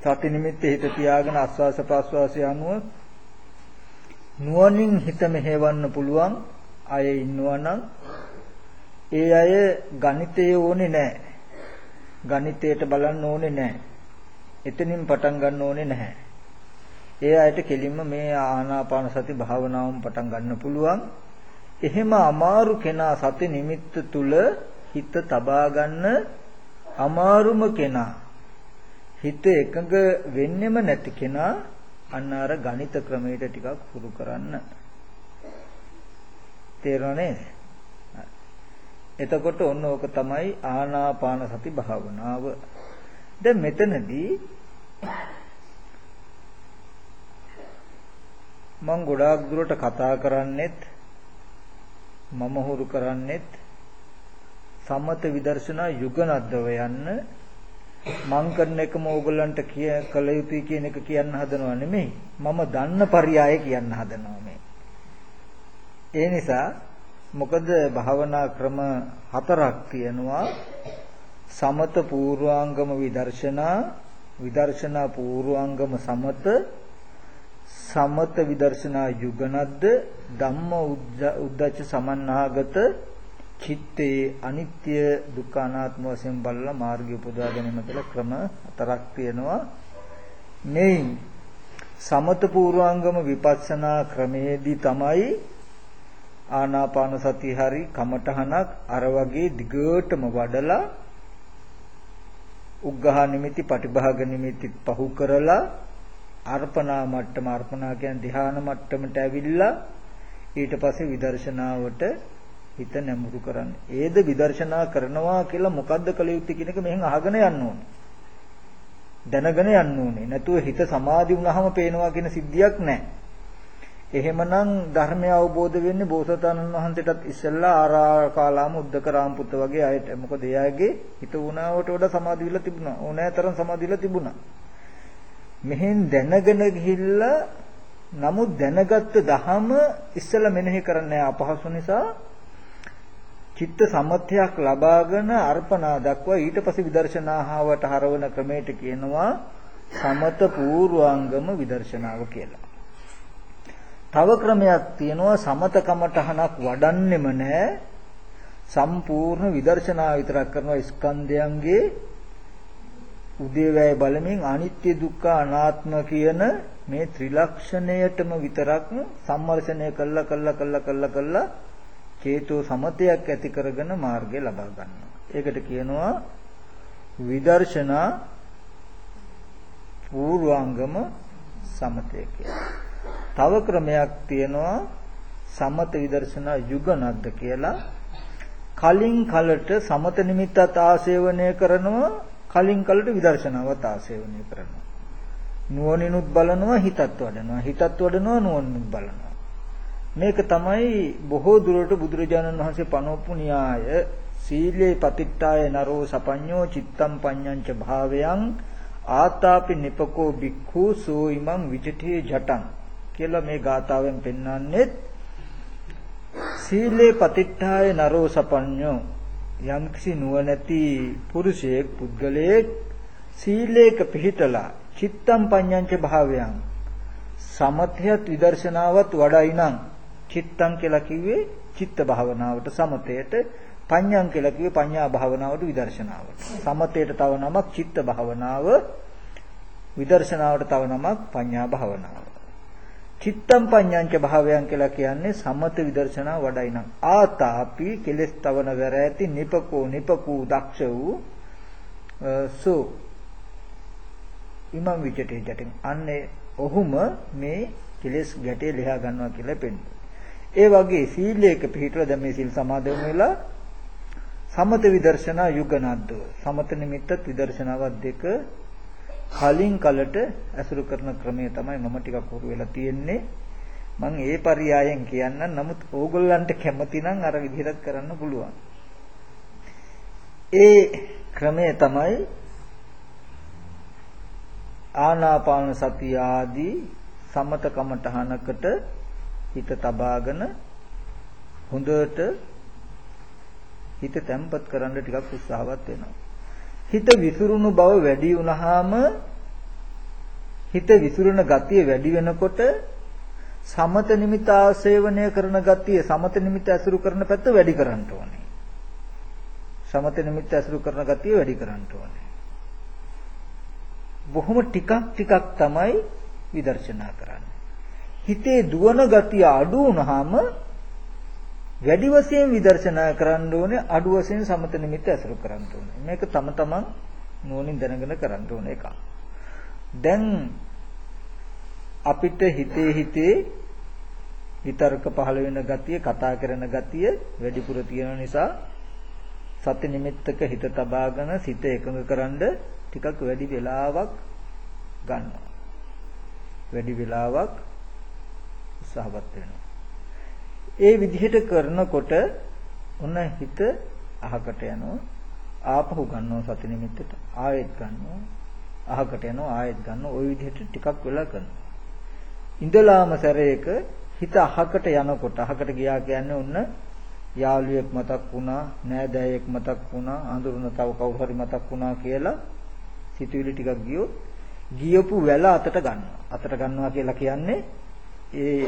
සති නිමිත්තේ හිත තියාගෙන ආස්වාස ප්‍රාස්වාසය අනුව නුවණින් හිත මෙහෙවන්න පුළුවන් අය ඉන්නවනම් ඒ අය ගණිතයේ ඕනේ නැහැ. ගණිතයට බලන්න ඕනේ නැහැ. එතනින් පටන් ගන්න ඕනේ නැහැ. ඒ අයට කෙලින්ම මේ ආනාපාන සති භාවනාවම පටන් ගන්න පුළුවන්. එහෙම අමාරු කෙනා සති නිමිත්ත තුල හිත තබා ගන්න අමාරුම කෙනා හිත එකඟ වෙන්නෙම නැති කෙනා අන්න අර ගණිත ක්‍රමයට ටිකක් හුරු කරන්න. තේරුණා නේද? එතකොට ඔන්න ඕක තමයි ආනාපාන සති භාවනාව. දැන් මෙතනදී මම ගොඩාක් දුරට කතා කරන්නෙත් මම හුරු කරන්නෙත් සමත විදර්ශනා යුගනද්දව යන්න මං කරන එකම ඕගොල්ලන්ට කිය කළ යුතුයි කියන එක කියන්න හදනව නෙමෙයි. මම දන්න පරයය කියන්න හදනවා මේ. ඒ නිසා මොකද භාවනා ක්‍රම හතරක් තියෙනවා. සමත පූර්වාංගම විදර්ශනා, විදර්ශනා පූර්වාංගම සමත, සමත විදර්ශනා යුගනද්ද, ධම්ම උද්දච්ච සමන්නාගත චිත්තේ අනිත්‍ය දුක්ඛ අනාත්ම වශයෙන් බලලා මාර්ගය උපදවා ගැනීම කියලා ක්‍රම හතරක් තියෙනවා. මේ සමත පූර්වාංගම විපස්සනා ක්‍රමයේදී තමයි ආනාපාන සති හරි කමඨහනක් අර වගේ දිගටම වඩලා උග්ඝහ නිමිති පටිභාග නිමිති පහු කරලා අර්පණා මට්ටම අර්පණා කියන්නේ ධ්‍යාන මට්ටමට ඇවිල්ලා ඊට පස්සේ විදර්ශනාවට හිත නැඹුරු කරන්න. ඒද විදර්ශනා කරනවා කියලා මොකද්ද කළ යුත්තේ කියන එක මෙහෙන් අහගෙන යන්න ඕනේ. දැනගෙන යන්න ඕනේ. නැතුව හිත සමාධි වුණාම පේනවා කියන සිද්ධියක් නැහැ. එහෙමනම් ධර්මය අවබෝධ වෙන්නේ බෝසතාණන් වහන්සේටත් ඉස්සෙල්ලා ආරාකාලාම උද්දකරාම පුත්ත වගේ අයට. මොකද එයාගේ හිත වුණාවට වඩා සමාධි විලා තිබුණා. ඕනෑතරම් සමාධි විලා තිබුණා. මෙහෙන් දැනගෙන ගිහිල්ලා නමුත් දැනගත්ත දහම ඉස්සෙල්ලා මෙනෙහි කරන්න අපහසු නිසා චිත්ත සමථයක් ලබාගෙන අර්පණා දක්වා ඊට පස්සේ විදර්ශනාහාවට හරවන ක්‍රමයට කියනවා සමත පූර්වාංගම විදර්ශනාව කියලා. තව ක්‍රමයක් තියෙනවා සමතකමටහනක් වඩන්නෙම නැහැ සම්පූර්ණ විදර්ශනා විතරක් කරනවා ස්කන්ධයන්ගේ උදේවැය බලමින් අනිත්‍ය දුක්ඛ අනාත්ම කියන මේ ත්‍රිලක්ෂණයටම විතරක් සම්මර්ෂණය කළා කළා කළා කළා කළා චේතෝ සමතයක් ඇති කරගෙන මාර්ගය ලබා ගන්නවා. ඒකට කියනවා විදර්ශනා පූර්වාංගම සමතය කියලා. තව ක්‍රමයක් තියෙනවා සමත විදර්ශනා යුගනද්ද කියලා. කලින් කලට සමත නිමිත්තත් ආසේවනය කරනවා කලින් කලට විදර්ශනාවත් ආසේවනය කරනවා. නුවණිනුත් බලනවා හිතත් වඩනවා හිතත් වඩනවා නුවණිනුත් බලනවා. මේක තමයි බොහෝ දුරට බුදුරජාණන් වහන්සේ පනවපු න්‍යාය සීලේ පතිට්ඨාය නරෝ සපඤ්ඤෝ චිත්තම් පඤ්ඤංච භාවයන් ආතාපි නිපකෝ බික්ඛු සෝ ඉමං විජිතේ ජටං කියලා මේ ගාතාවෙන් පෙන්වන්නේ සීලේ පතිට්ඨාය නරෝ සපඤ්ඤෝ යම්කිසි නුවණැති පුරුෂයෙක් පුද්ගලයෙක් සීලේක පිහිටලා චිත්තම් පඤ්ඤංච භාවයන් සමථයත් විදර්ශනාවත් වඩයි නම් චිත්තං කියලා කිව්වේ චිත්ත භාවනාවට සමතයට පඤ්ඤං කියලා කිව්වේ පඤ්ඤා භාවනාවට විදර්ශනාවට. සමතයට තව නමක් චිත්ත භාවනාව විදර්ශනාවට තව නමක් පඤ්ඤා භාවනාව. චිත්තම් පඤ්ඤංච භාවයන් කියලා කියන්නේ සමත විදර්ශනා වඩයි නම් ආතාපි කෙලස් තවන වැර ඇති නිපකෝ නිපකූ දක්ෂ වූ සෝ. ඉමම් විජිතේ ජටින්. අන්නේ ඔහුම මේ කෙලස් ගැටේ ලියා ගන්නවා කියලා පෙන්නනවා. ඒ වගේ සීලයක පිළිපිටව දැන් මේ සීල් සමාදන් වෙලා සමත විදර්ශනා යුගනද්ද සමත නිමිත්තත් විදර්ශනාවත් දෙක කලින් කලට ඇසුරු කරන ක්‍රමය තමයි මම ටිකක් හුරු වෙලා තියෙන්නේ මම ඒ පරියායෙන් කියන්නම් නමුත් ඕගොල්ලන්ට කැමති නම් අර විදිහට කරන්න පුළුවන් ඒ ක්‍රමය තමයි ආනාපාන සතිය ආදී සමත කමඨහනකට හිත තබාගෙන හොඳට හිත තැම්පත් කරන්න ටිකක් උත්සාහවත් වෙනවා. හිත විසිරුණු බව වැඩි වුණාම හිත විසිරුණ ගතිය වැඩි වෙනකොට සමත නිමිත ආසේවනය කරන ගතිය සමත නිමිත ඇසුරු කරන පැත්ත වැඩි කරන්න ඕනේ. සමත නිමිත ඇසුරු කරන ගතිය වැඩි කරන්න ඕනේ. බොහොම ටිකක් ටිකක් තමයි විදර්ශනා කරන්නේ. හිතේ දුවන ගතිය අඩු වුනහම වැඩි වශයෙන් විදර්ශනා කරන්න ඕනේ අඩු වශයෙන් සමත නිමිත්ත ඇසුරු කරන්න ඕනේ. මේක තම තමන් නෝනින් දැනගෙන කරන්න ඕන එකක්. දැන් අපිට හිතේ හිතේ විතර්ක පහළ වෙන ගතිය, කතා කරන ගතිය වැඩිපුර තියෙන නිසා සති නිමිත්තක හිත තබාගෙන සිත එකඟ කරන්ඩ ටිකක් වැඩි වෙලාවක් ගන්නවා. වැඩි වෙලාවක් උත්සාහවත් වෙනවා. ඒ විදිහට කරනකොට ඔන්න හිත අහකට යනවා ආපහු ගන්නවා සති නිමිත්තට ආයෙත් ගන්නවා අහකට යනවා ආයෙත් ගන්නවා ওই විදිහට ටිකක් වෙලා කරනවා. ඉඳලාම සැරේක හිත අහකට යනකොට අහකට ගියා කියන්නේ ඔන්න යාළුවෙක් මතක් වුණා, නෑදෑයෙක් මතක් වුණා, අඳුරන තව කවුරු හරි මතක් වුණා කියලා සිතුවිලි ටිකක් ගියොත් ගියපු වැල අතට ගන්නවා. අතට ගන්නවා කියලා කියන්නේ ඒ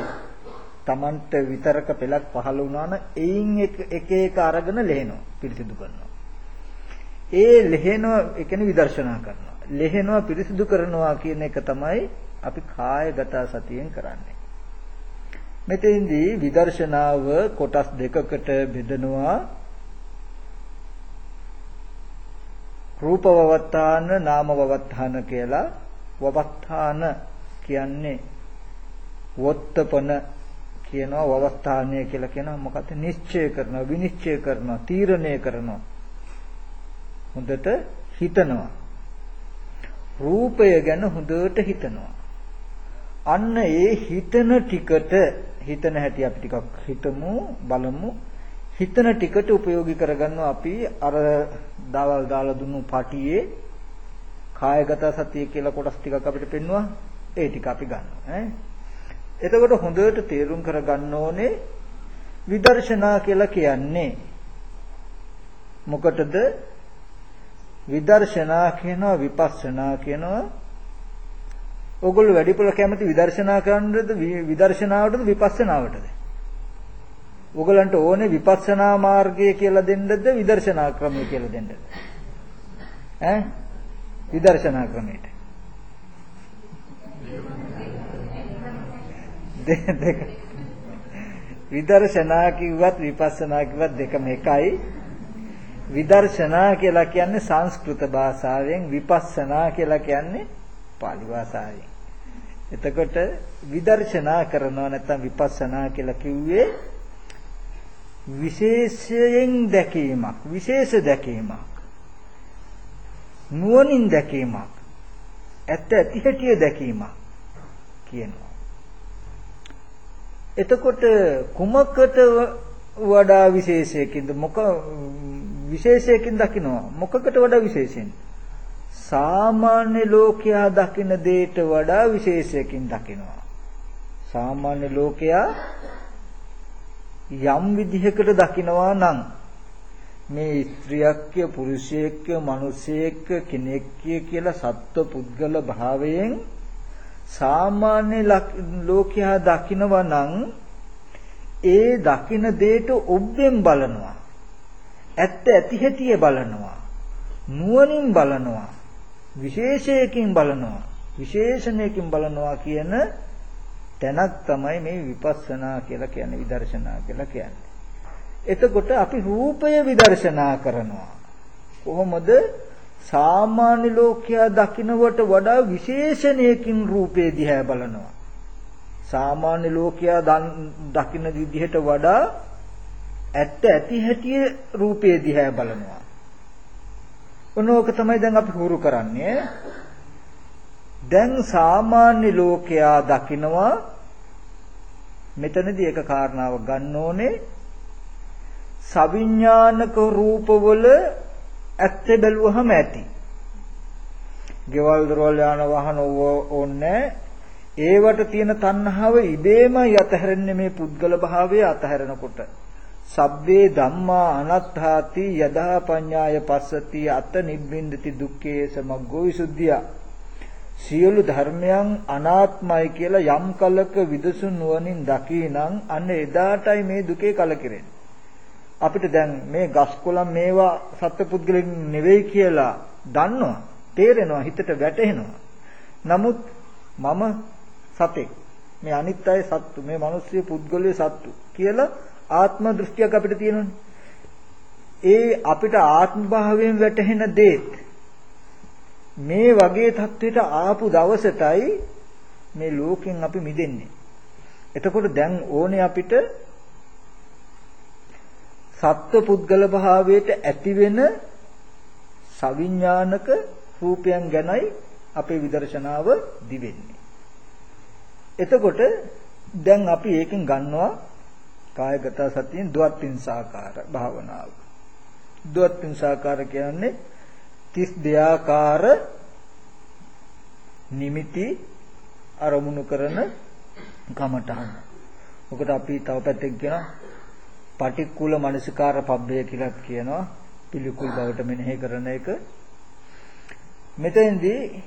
Tamanට විතරක පෙලක් පහළ වුණා නම් එයින් එක එක අරගෙන ලෙහෙනවා පිරිසිදු කරනවා. ඒ ලෙහෙනවා ඒ කියන්නේ විදර්ශනා කරනවා. ලෙහෙනවා පිරිසිදු කරනවා කියන එක තමයි අපි කායගත සතියෙන් කරන්නේ. මෙතෙන්දී විදර්ශනාව කොටස් දෙකකට බෙදනවා රූප වවත්තාන නාම වවත්තාන කියලා වවත්තාන කියන්නේ වොත්තපන කියනවා වවස්ථානය කියලා කියනවා. මොකද නිශ්චය කරනවා විනිශ්චය කරනවා තීරණය කරනවා. හොඳට හිතනවා. රූපය ගැන හොඳට හිතනවා. අන්න ඒ හිතන ටිකට හිතන හැටි අපි ටිකක් හිතමු බලමු. හිතන ටිකට ප්‍රයෝගික කරගන්නවා අපි අර දවල් දාලා දුන්නු පටියේ කායගත සතිය කියලා කොටස් ටිකක් අපිට පෙන්වුවා. ඒ ටික අපි ගන්නවා ඈ. එතකොට හොඳට තේරුම් කරගන්න ඕනේ විදර්ශනා කියලා කියන්නේ මොකටද විදර්ශනා කියනවා විපස්සනා කියනවා ඕගොල්ලෝ වැඩිපුර කැමති විදර්ශනා කරන්නද විදර්ශනාවටද විපස්සනාවටද? ඕගලන්ට ඕනේ විපස්සනා මාර්ගය කියලා දෙන්නද විදර්ශනා ක්‍රමය කියලා දෙන්නද? ඈ විදර්ශනා ක්‍රමයට. දෙක විදර්ශනා කිව්වත් විපස්සනා කිව්වත් දෙකම එකයි. විදර්ශනා කියලා කියන්නේ සංස්කෘත භාෂාවෙන් විපස්සනා කියලා කියන්නේ පාලි භාෂාවෙන්. එතකොට විදර්ශනා කරනවා නැත්නම් විපස්සනා කියලා කිව්වේ විශේෂයෙන් දැකීමක් විශේෂ දැකීමක් නුවණින් දැකීමක් ඇත්ත ඇති හැටිය දැකීමක් කියනවා එතකොට කුමකට වඩා විශේෂයකින්ද? මොක විශේෂයකින් දකිනවා? මොකකට වඩා විශේෂයෙන්? සාමාන්‍ය ලෝකයා දකින දෙයට වඩා විශේෂයකින් දකිනවා. සාමාන්‍ය ලෝකයා යම් විදිහකට දකිනවා නම් මේ ස්ත්‍රියක්ය පුරුෂයෙක්ය මිනිසෙක් කෙනෙක්ය කියලා සත්ව පුද්ගල භාවයෙන් සාමාන්‍ය ලෝකයා දකිනවා නම් ඒ දකින දෙයට ඔබ්බෙන් බලනවා ඇත්ත ඇති හැටිය බලනවා නුවණින් බලනවා විශේෂයකින් බලනවා විශේෂණයකින් බලනවා කියන තැනක් තමයි මේ විපස්සනා කියලා කියන්නේ විදර්ශනා කියලා කියන්නේ. එතකොට අපි රූපය විදර්ශනා කරනවා. කොහොමද? සාමාන්‍ය ලෝකයා දකින්නවට වඩා විශේෂණයකින් රූපේ දිහා බලනවා. සාමාන්‍ය ලෝකයා දකින්න විදිහට වඩා ඇත්ත ඇති හැටි රූපේ දිහා බලනවා. ඔනෝක තමයි දැන් අපි හුරු කරන්නේ. දැන් සාමාන්‍ය ලෝකයා දකිනවා මෙතනදී එක කාරණාවක් ගන්න ඕනේ සවිඥානික රූපවල ඇත්ත බැලුවහම ඇති. ගෙවල් දොරවල් යාන වාහන ඕන්නේ ඒවට තියෙන තණ්හාව ඉබේම යතහැරෙන්නේ මේ පුද්ගල භාවය අතහැරෙනකොට. සබ්බේ ධම්මා අනත්තාති යදා පඤ්ඤාය පස්සති අත නිබ්බින්දති දුක්ඛේ සමග්ගෝ විසුද්ධිය සියලු ධර්මයන් අනාත්මයි කියලා යම් කලක විදසුන් නුවණින් දකිනං අන්න එදාටයි මේ දුකේ කලකිරෙන්නේ අපිට දැන් මේ ගස් කොළන් මේවා සත්පුද්ගලින් නෙවෙයි කියලා දන්නවා තේරෙනවා හිතට වැටහෙනවා. නමුත් මම සතෙක්. මේ අනිත් අය සත්තු මේ මිනිස්සු පුද්ගලයේ සත්තු කියලා ආත්ම දෘෂ්ටියක් අපිට තියෙනවනේ. ඒ අපිට ආත්ම භාවයෙන් වැටහෙන දේත් මේ වගේ தത്വෙට ආපු දවසටයි මේ ලෝකෙන් අපි මිදෙන්නේ. එතකොට දැන් ඕනේ අපිට සත්ව පුද්ගල භාවයට ඇති වෙන සවිඥානික රූපයන් ගැනයි අපේ විදර්ශනාව දිවෙන්නේ. එතකොට දැන් අපි ඒකෙන් ගන්නවා කායගත සතියෙන් ද්වත්ින්සාකාර භාවනාව. ද්වත්ින්සාකාර කියන්නේ 32 ආකාර නිමිති අරමුණු කරන කමඨහන. ඔකට අපි තව පැත්තකින් කියනවා පටික්කුල මනසිකාර පබ්බය කියලාත් කියනවා. පිළිකුල් බවට මෙනෙහි කරන එක. මෙතෙන්දී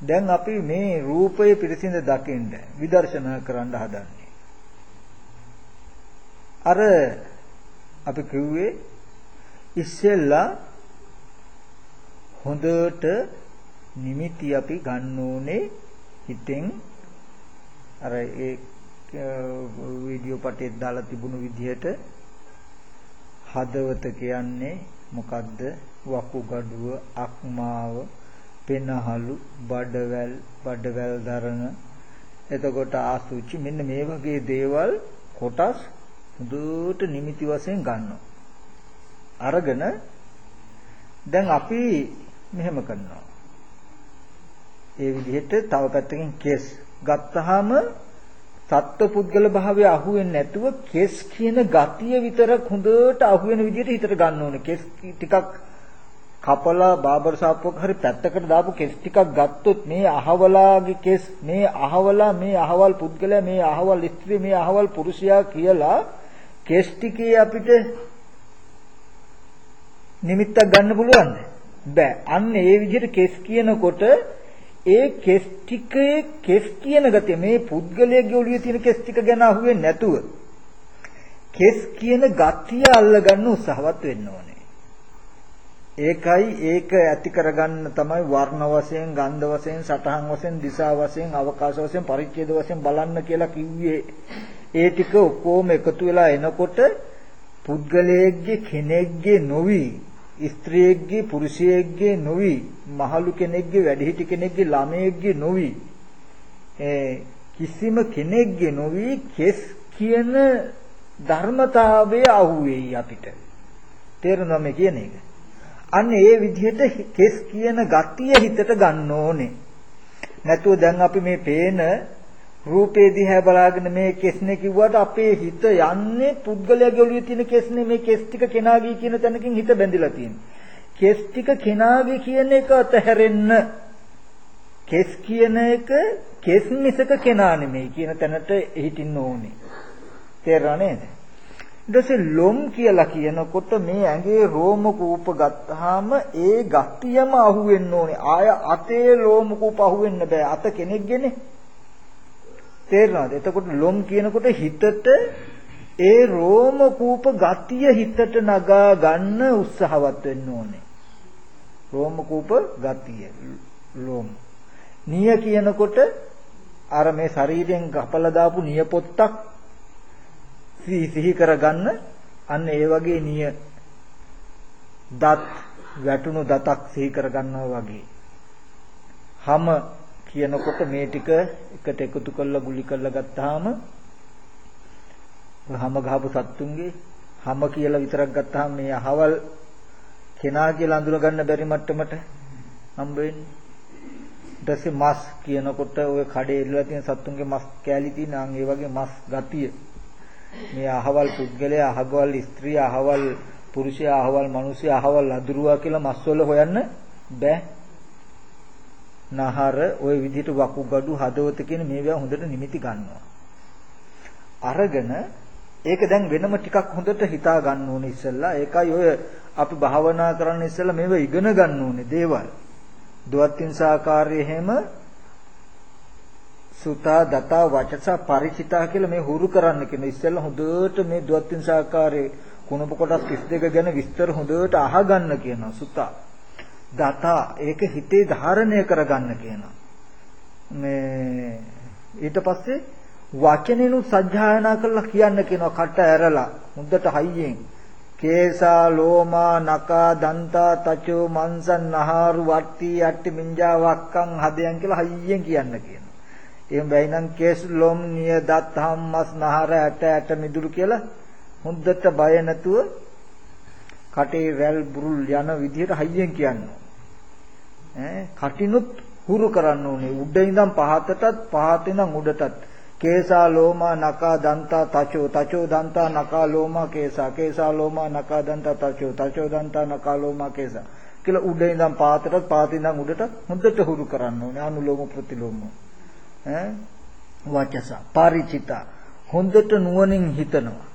දැන් අපි මේ රූපය පිරිසිඳ දකින්න විදර්ශනා කරන්න හදන්නේ. අර අපි කිව්වේ ඉස්සෙල්ලා හොඳට නිමිති අපි ගන්න ඕනේ හිතෙන්. අර ඒ වීඩියෝ පටේ දාලා තිබුණු විදිහට හදවත කියන්නේ මොකද්ද? වකුගඩුව අක්මාව පෙනහලු බඩවැල් බඩවැල් දරන. එතකොට ආසුචි මෙන්න මේ වගේ දේවල් කොටස් හොඳට නිමිති වශයෙන් ගන්නවා. අරගෙන දැන් අපි මෙහෙම කරනවා. ඒ විදිහට තව පැත්තකින් කෙස් ගත්තාම සත්පුද්ගල භාවය අහුවෙන්නේ නැතුව කෙස් කියන ගතිය විතරක් හොඳට අහුවෙන විදිහට හිතට ගන්න ඕනේ. කෙස් ටිකක් කපලා බාබර් සාප්පුවක හරි පැත්තකට දාපු කෙස් ටිකක් ගත්තොත් මේ අහවලාගේ කෙස් මේ අහවලා මේ අහවල් පුද්ගලයා මේ අහවල් ස්ත්‍රී මේ අහවල් පුරුෂයා කියලා කෙස් ටිකේ අපිට නිමිත්තක් ගන්න පුළුවන්ද? බෑ. අන්න ඒ විදිහට කෙස් කියනකොට ඒ කෙස් ටිකේ කෙස් කියන ගතිය මේ පුද්ගලයාගේ ඔළුවේ තියෙන කෙස් ටික ගැන අහුවෙන්නේ නැතුව කෙස් කියන ගතිය අල්ලගන්න උත්සාහවත් වෙන්න ඕනේ. ඒකයි ඒක ඇති කරගන්න තමයි වර්ණ වශයෙන්, ගන්ධ වශයෙන්, සටහන් වශයෙන්, දිශා වශයෙන්, අවකාශ වශයෙන්, පරිච්ඡේද වශයෙන් බලන්න කියලා කිව්වේ. ඒ ටික ඔක්කොම එකතු වෙලා එනකොට පුද්ගලයෙක්ගේ කෙනෙක්ගේ නොවි ස්ත්‍රියෙක්ගේ පුරුෂයෙක්ගේ නොවි මහලු කෙනෙක්ගේ වැඩිහිටි කෙනෙක්ගේ ළමයෙක්ගේ නොවි කිසිම කෙනෙක්ගේ නොවි කෙස් කියන ධර්මතාවය අහුවේයි අපිට. තේරෙනවද මේ කියන එක? අන්න ඒ විදිහට කෙස් කියන ගතිය හිතට ගන්න ඕනේ. නැතුව දැන් අපි මේ පේන රූපේ දිහා බලාගෙන මේ කෙස්නේ කිව්වට අපේ හිත යන්නේ පුද්ගලයාගේ ඔළුවේ තියෙන කෙස්නේ මේ කෙස් ටික කෙනාගේ කියන තැනකින් හිත බැඳිලා තියෙන්නේ. කෙස් ටික කෙනාගේ කියන එක අතහැරෙන්න කෙස් කියන එක කෙස් මිසක කෙනා නෙමෙයි කියන තැනට හිටින්න ඕනේ. තේරෙනව නේද? ඊටසේ ලොම් කියලා කියනකොට මේ ඇඟේ රෝම කූප ගත්තාම ඒ ගතියම අහුවෙන්න ඕනේ. ආය අතේ රෝම කූප අහුවෙන්න බෑ. අත කෙනෙක්ගේනේ. තේරෙනවද? එතකොට ලොම් කියනකොට හිතට ඒ රෝම කූප ගතිය හිතට නගා ගන්න උත්සාහවත් වෙන්න ඕනේ. රෝම කූප ගතිය ලොම්. නිය කියනකොට අර මේ ශරීරයෙන් කපලා දාපු නිය පොත්තක් සිහි කරගන්න අන්න ඒ වගේ නිය දත් වැටුණු දතක් සිහි කරගන්නවා වගේ. හැම කියනකොට මේ ටික එකට එකතු කරලා ගුලි කරලා ගත්තාම හැම ගහපු සත්තුන්ගේ හැම කියලා විතරක් ගත්තාම මේ අහවල් කෙනා කියලා අඳුර ගන්න බැරි මට්ටමට හම්බ වෙන්නේ. ඊටසේ මස් කියනකොට ඔය කඩේ ඉල්ලලා තියෙන සත්තුන්ගේ මස් කෑලි තියෙන අන් ඒ වගේ මස් ගතිය. මේ අහවල් පුද්ගලයා අහවල් ස්ත්‍රිය අහවල් පුරුෂයා අහවල් මිනිසයා අහවල් අදුරුවා කියලා මස් වල හොයන්න බෑ. නහර ওই විදිහට වකුගඩු හදවත කියන මේවා හොඳට නිමිති ගන්නවා. අරගෙන ඒක දැන් වෙනම ටිකක් හොඳට හිතා ගන්න ඕනේ ඉස්සෙල්ලා. ඒකයි ඔය අපි භාවනා කරන්න ඉස්සෙල්ලා මේවා ඉගෙන ගන්න ඕනේ දේවල්. දුවත්ින් සාකාරයේ හැම සුතා දතා වචසා ಪರಿචිතා කියලා මේ හුරු කරන්න කියන ඉස්සෙල්ලා හොඳට මේ දුවත්ින් සාකාරයේ කුණප කොටස් 32 ගැන විස්තර හොඳට අහගන්න කියනවා සුතා. දතා ඒක හිතේ ධාරණය කරගන්න කියනවා. මේ ඊට පස්සේ වචනෙනුත් සජ්ජායනා කරලා කියන්න කියනවා කට ඇරලා මුද්දට හයියෙන් කේසා ලෝමා නකා දන්තා තචෝ මන්සන් නහාරු වට්ටි යට්ටි මිංජා වක්කම් හදයන් කියලා හයියෙන් කියන්න කියනවා. එහෙම බැයි නම් කේස් ලොම් නිය දත් හම්මස් නහර ඇට ඇට මිදුළු කියලා මුද්දට බය නැතුව කටේ වැල් බුරුල් යන විදිහට හයියෙන් කියනවා. ඈ? කටිනුත් හුරු කරන්න ඕනේ. උඩ ඉඳන් පහතටත් පහත ඉඳන් උඩටත්. කේසා ලෝමා නකා දන්තා තචෝ. තචෝ දන්තා නකා ලෝමා කේසා. කේසා ලෝමා නකා දන්තා තචෝ. තචෝ දන්තා නකා ලෝමා කේසා. කියලා උඩ ඉඳන් පහතටත් පහත ඉඳන් උඩට හොඳට හුරු කරන්න ඕනේ. අනුලෝම ප්‍රතිලෝම. ඈ? වචස. පරිචිතා. හොඳට නුවණින් හිතනවා.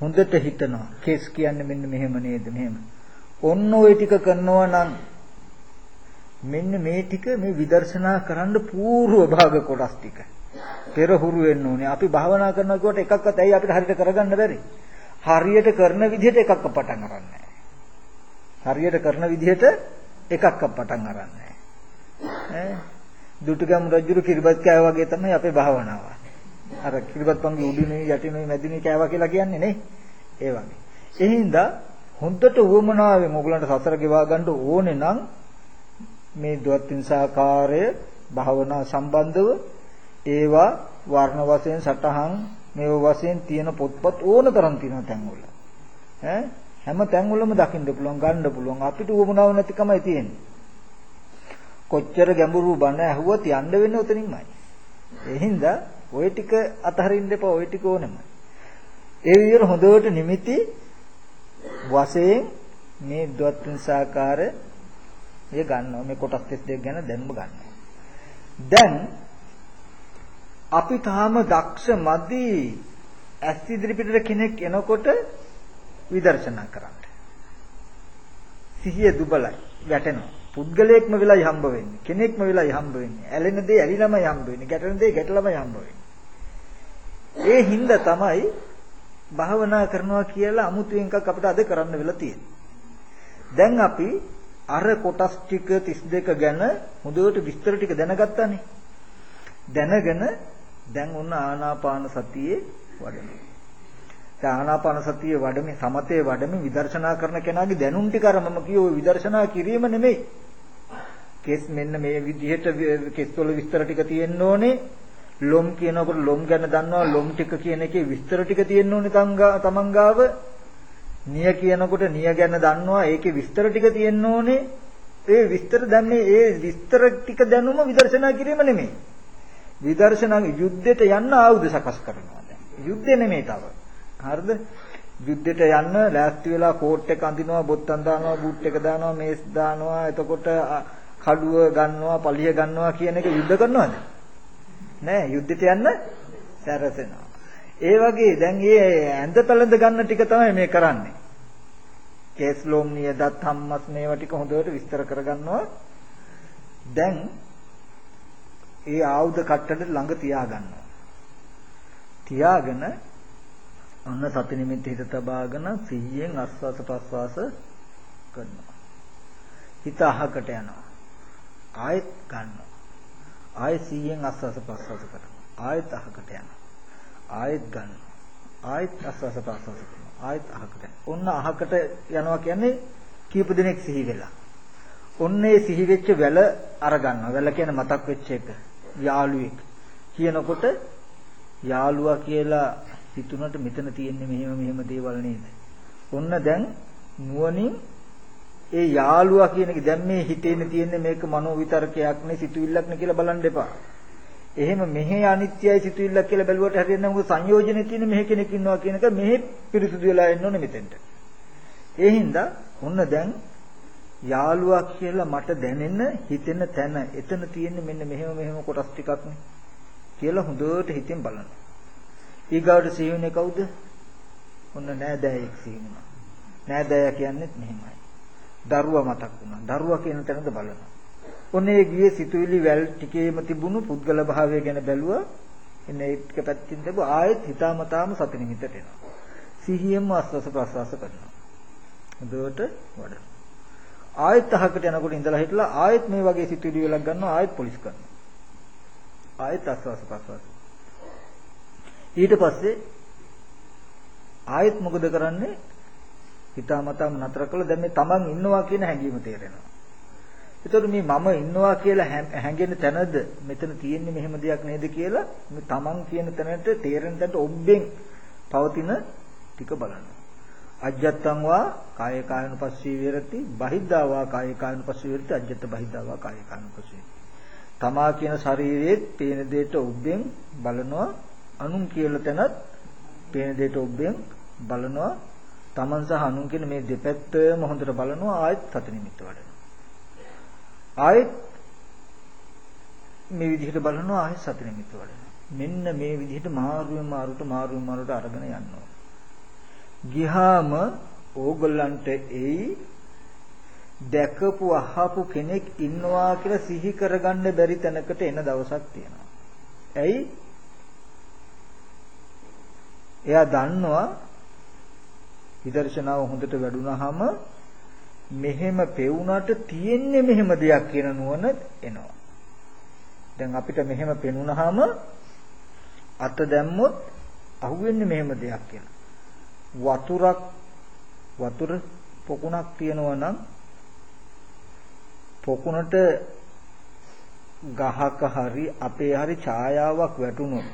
හොඳට හිතනවා. කේස් කියන්නේ මෙන්න මෙහෙම නේද? මෙහෙම. ඔන්න ওই ටික කරනවා නම් මෙන්න මේ ටික මේ විදර්ශනා කරන්න పూర్ව භාග කොටස් ටික. පෙරහුරු වෙන්න ඕනේ. අපි භාවනා කරනවා කියවට එකක්වත් ඇයි අපිට හරියට කරගන්න බැරි? හරියට කරන විදිහට එකක්ක පටන් අරන්නේ හරියට කරන විදිහට එකක්ක පටන් අරන්නේ ඈ දුටුගම් රජුරු කිරිබත් කෑවා වගේ තමයි අපේ භාවනාව. අර කිරිබත් පංගි උඩිනේ යටිනේ මැදිනේ කෑවා කියලා කියන්නේ නේ. ඒ වගේ. ඒ හින්දා හොඳට උවමනාවෙන් ඕගලන්ට සසර ගෙවා ගන්න ඕනේ නම් මේ ද්වත්ින්සාකාරය භාවනා සම්බන්ධව ඒවා වර්ණ වශයෙන් සටහන් මේව වශයෙන් තියෙන පොත්පත් ඕන තරම් තියෙනවා තැන්වල. ඈ හැම තැන්වලම දකින්න පුළුවන් ගන්න පුළුවන් අපිට උවමනාව නැතිකමයි තියෙන්නේ. කොච්චර ගැඹුරු බණ ඇහුවත් යන්න වෙන්නේ උතනින්මයි. ඒ හින්දා ওই ටික අතහරින්න එපා ওই ටික ඕනෙමයි. ඒ විදිහට හොඳට නිමිති වශයෙන් මේ ද්වත්ින්සාකාර මේ ගන්නවා මේ කොටස් 32 ගැන දැන්ම ගන්නවා. දැන් අපි තාම දක්ෂ මදි ඇස් ඉදිරි පිටට කෙනෙක් එනකොට විදර්ශනා කරන්න. සිහිය දුබලයි වැටෙනවා. පුද්ගලයෙක්ම වෙලයි හම්බ වෙන්නේ. කෙනෙක්ම වෙලයි හම්බ වෙන්නේ. ඇලෙන දේ ඇලිලමයි හම්බ වෙන්නේ. ගැටෙන දේ ගැටලමයි හම්බ වෙන්නේ. ඒ හින්දා තමයි භාවනා කරනවා කියලා අමුතුවෙන් එකක් අපිට අද කරන්න වෙලා තියෙන්නේ. දැන් අපි අර කොටස් ටික 32 ගැන හොඳට විස්තර ටික දැනගත්තානේ. දැනගෙන දැන් ඔන්න ආනාපාන සතියේ වඩනවා. ආනාපාන සතිය වඩමින් සමතේ වඩමින් විදර්ශනා කරන කෙනාගේ දැනුම් ටික අර මම කියෝ විදර්ශනා කිරීම නෙමෙයි. කෙස් මෙන්න මේ විදිහට කෙස් වල විස්තර ටික තියෙන්න ඕනේ. ලොම් කියනකොට ලොම් ගැන දන්නවා ලොම් ටික කියන එකේ විස්තර ටික තියෙන්න ඕනේ තමන් ගාව. නිය කියනකොට නිය ගැන දන්නවා ඒකේ විස්තර ටික තියෙන්න ඕනේ. ඒ විස්තර දැන් මේ ඒ විස්තර ටික දැනුම විදර්ශනා කිරීම නෙමෙයි. විදර්ශනා යුද්ධයට යන්න ආයුධ සකස් කරනවා දැන්. යුද්ධය නෙමෙයි තව. හරිද? යුද්ධෙට යන්න ලෑස්ති වෙලා කෝට් එක අඳිනවා, බොත්තම් දානවා, බූට් එක දානවා, මේස් දානවා, එතකොට කඩුව ගන්නවා, පලිය ගන්නවා කියන එක යුද්ධ කරනවද? නෑ, යුද්ධෙට යන්න සැරසෙනවා. ඒ වගේ දැන් මේ ඇඳ පැළඳ ගන්න ටික තමයි මේ කරන්නේ. කේස්ලෝම් නියදත් හම්මස් මේවා ටික හොඳට විස්තර කරගන්නවා. දැන් ඒ ආයුධ කට්ටට ළඟ තියාගන්නවා. තියාගෙන අන්න සති නිමිත්ත හිත තබාගෙන සිහියෙන් ආස්වාස ප්‍රස්වාස කරනවා. හිත අහකට යනවා. ආයෙත් ගන්නවා. ආයෙත් සිහියෙන් ආස්වාස ප්‍රස්වාස කරනවා. ආයෙත් අහකට යනවා. ආයෙත් ගන්නවා. ආයෙත් ආස්වාස ප්‍රස්වාස කරනවා. ආයෙත් අහකට. ඔන්න අහකට යනවා කියන්නේ කීප දිනක් සිහි වෙලා. ඔන්න ඒ සිහි වෙච්ච වැල අර ගන්නවා. වැල කියන්නේ මතක් වෙච්ච එක. යාළුවෙක් කියනකොට යාළුවා කියලා හිතුණට මෙතන තියෙන්නේ මෙහෙම මෙහෙම දේවල් නේද? ඔන්න දැන් නුවණින් ඒ යාළුවා කියන එක දැන් මේ හිතේන තියෙන්නේ මේක මනෝ විතරකයක් නේ සිතුවිල්ලක් නේ කියලා බලන්න එපා. එහෙම මෙහි අනිත්‍යයි සිතුවිල්ලක් කියලා බැලුවට හරියන්නේ නැහැ. මොකද සංයෝජනේ තියෙන මෙහි කෙනෙක් ඉන්නවා කියන එක මෙහි පිරිසුදු වෙලා එන්න ඕනේ මෙතෙන්ට. ඒ හින්දා ඔන්න දැන් යාළුවා කියලා මට දැනෙන හිතෙන තැන එතන තියෙන්නේ මෙන්න මෙහෙම මෙහෙම කොටස් ටිකක් නේ කියලා හොඳට හිතෙන් බලන්න. ඊගාවට සිහිනේ කවුද? ඔන්න නෑදෑයෙක් සිහිනවා. නෑදෑයා කියන්නේත් මෙහෙමයි. දරුවා මතක් වුණා. දරුවා කියන තැනද බලනවා. ඔන්න ඒ ගියේ සිතුවිලි වැල් ටිකේම තිබුණු පුද්ගල භාවය ගැන බැලුවා. එන්න ඒක පැත්තින් තිබු ආයෙත් හිතාමතාම සති නිමිතට එනවා. සිහියෙන්ම ආස්වාස ප්‍රස්වාස කරනවා. හොඳට වඩනවා. ආයෙත් අහකට යනකොට ඉඳලා හිටලා ආයෙත් මේ වගේ සිතුවිලි වලක් ගන්නවා ආයෙත් පොලිස් කරනවා. ආයෙත් ආස්වාස ප්‍රස්වාස. ඊට පස්සේ ආයෙත් මොකද කරන්නේ? හිතාමතාම නතර කළා දැන් මේ තමන් ඉන්නවා කියන හැඟීම තේරෙනවා. එතකොට මේ මම ඉන්නවා කියලා හැඟෙන තැනද මෙතන තියෙන්නේ මෙහෙම දෙයක් නේද කියලා මේ තමන් කියන තැනට තේරෙන තැනට ඔබෙන් පවතින ටික බලන්න. අජ්ජත්තං වා කාය කායනුපස්සී විරති බහිද්ධා වා කාය කායනුපස්සී විරති අජ්ජත්ත බහිද්ධා වා කාය කායනුපස්සී තමා කියන ශරීරයේ පේන දෙයට ඔබෙන් බලනවා අනුන් කියලා තැනත් පේන දෙයට ඔබෙන් බලනවා. තමන් සහ අනුන් කියන මේ දෙපැත්තම හොඳට බලනවා ආයෙත් සති නිමිත්ත වඩනවා. ආයෙත් මේ විදිහට බලනවා ආයෙත් සති නිමිත්ත වඩනවා මෙන්න මේ විදිහට මාරුවෙන් මාරුට මාරුවෙන් මාරුට අරගෙන යනවා ගිහාම ඕගොල්ලන්ට එයි දැකපු අහපු කෙනෙක් ඉන්නවා කියලා සිහි කරගන්න බැරි තැනකට එන දවසක් තියෙනවා. ඇයි? එයා දන්නවා විදර්ශනාව හොඳට වැඩුණාම මෙහෙම පෙවුනට තියෙන්නේ මෙහෙම දෙයක් කියන නුවණ එනවා. දැන් අපිට මෙහෙම පෙනුනහම අත දැම්මොත් අහුවෙන්නේ මෙහෙම දෙයක් කියලා. වතුරක් වතුර පොකුණක් තියෙනවා නම් පොකුණට ගහක හරි අපේ හරි ඡායාවක් වැටුණොත්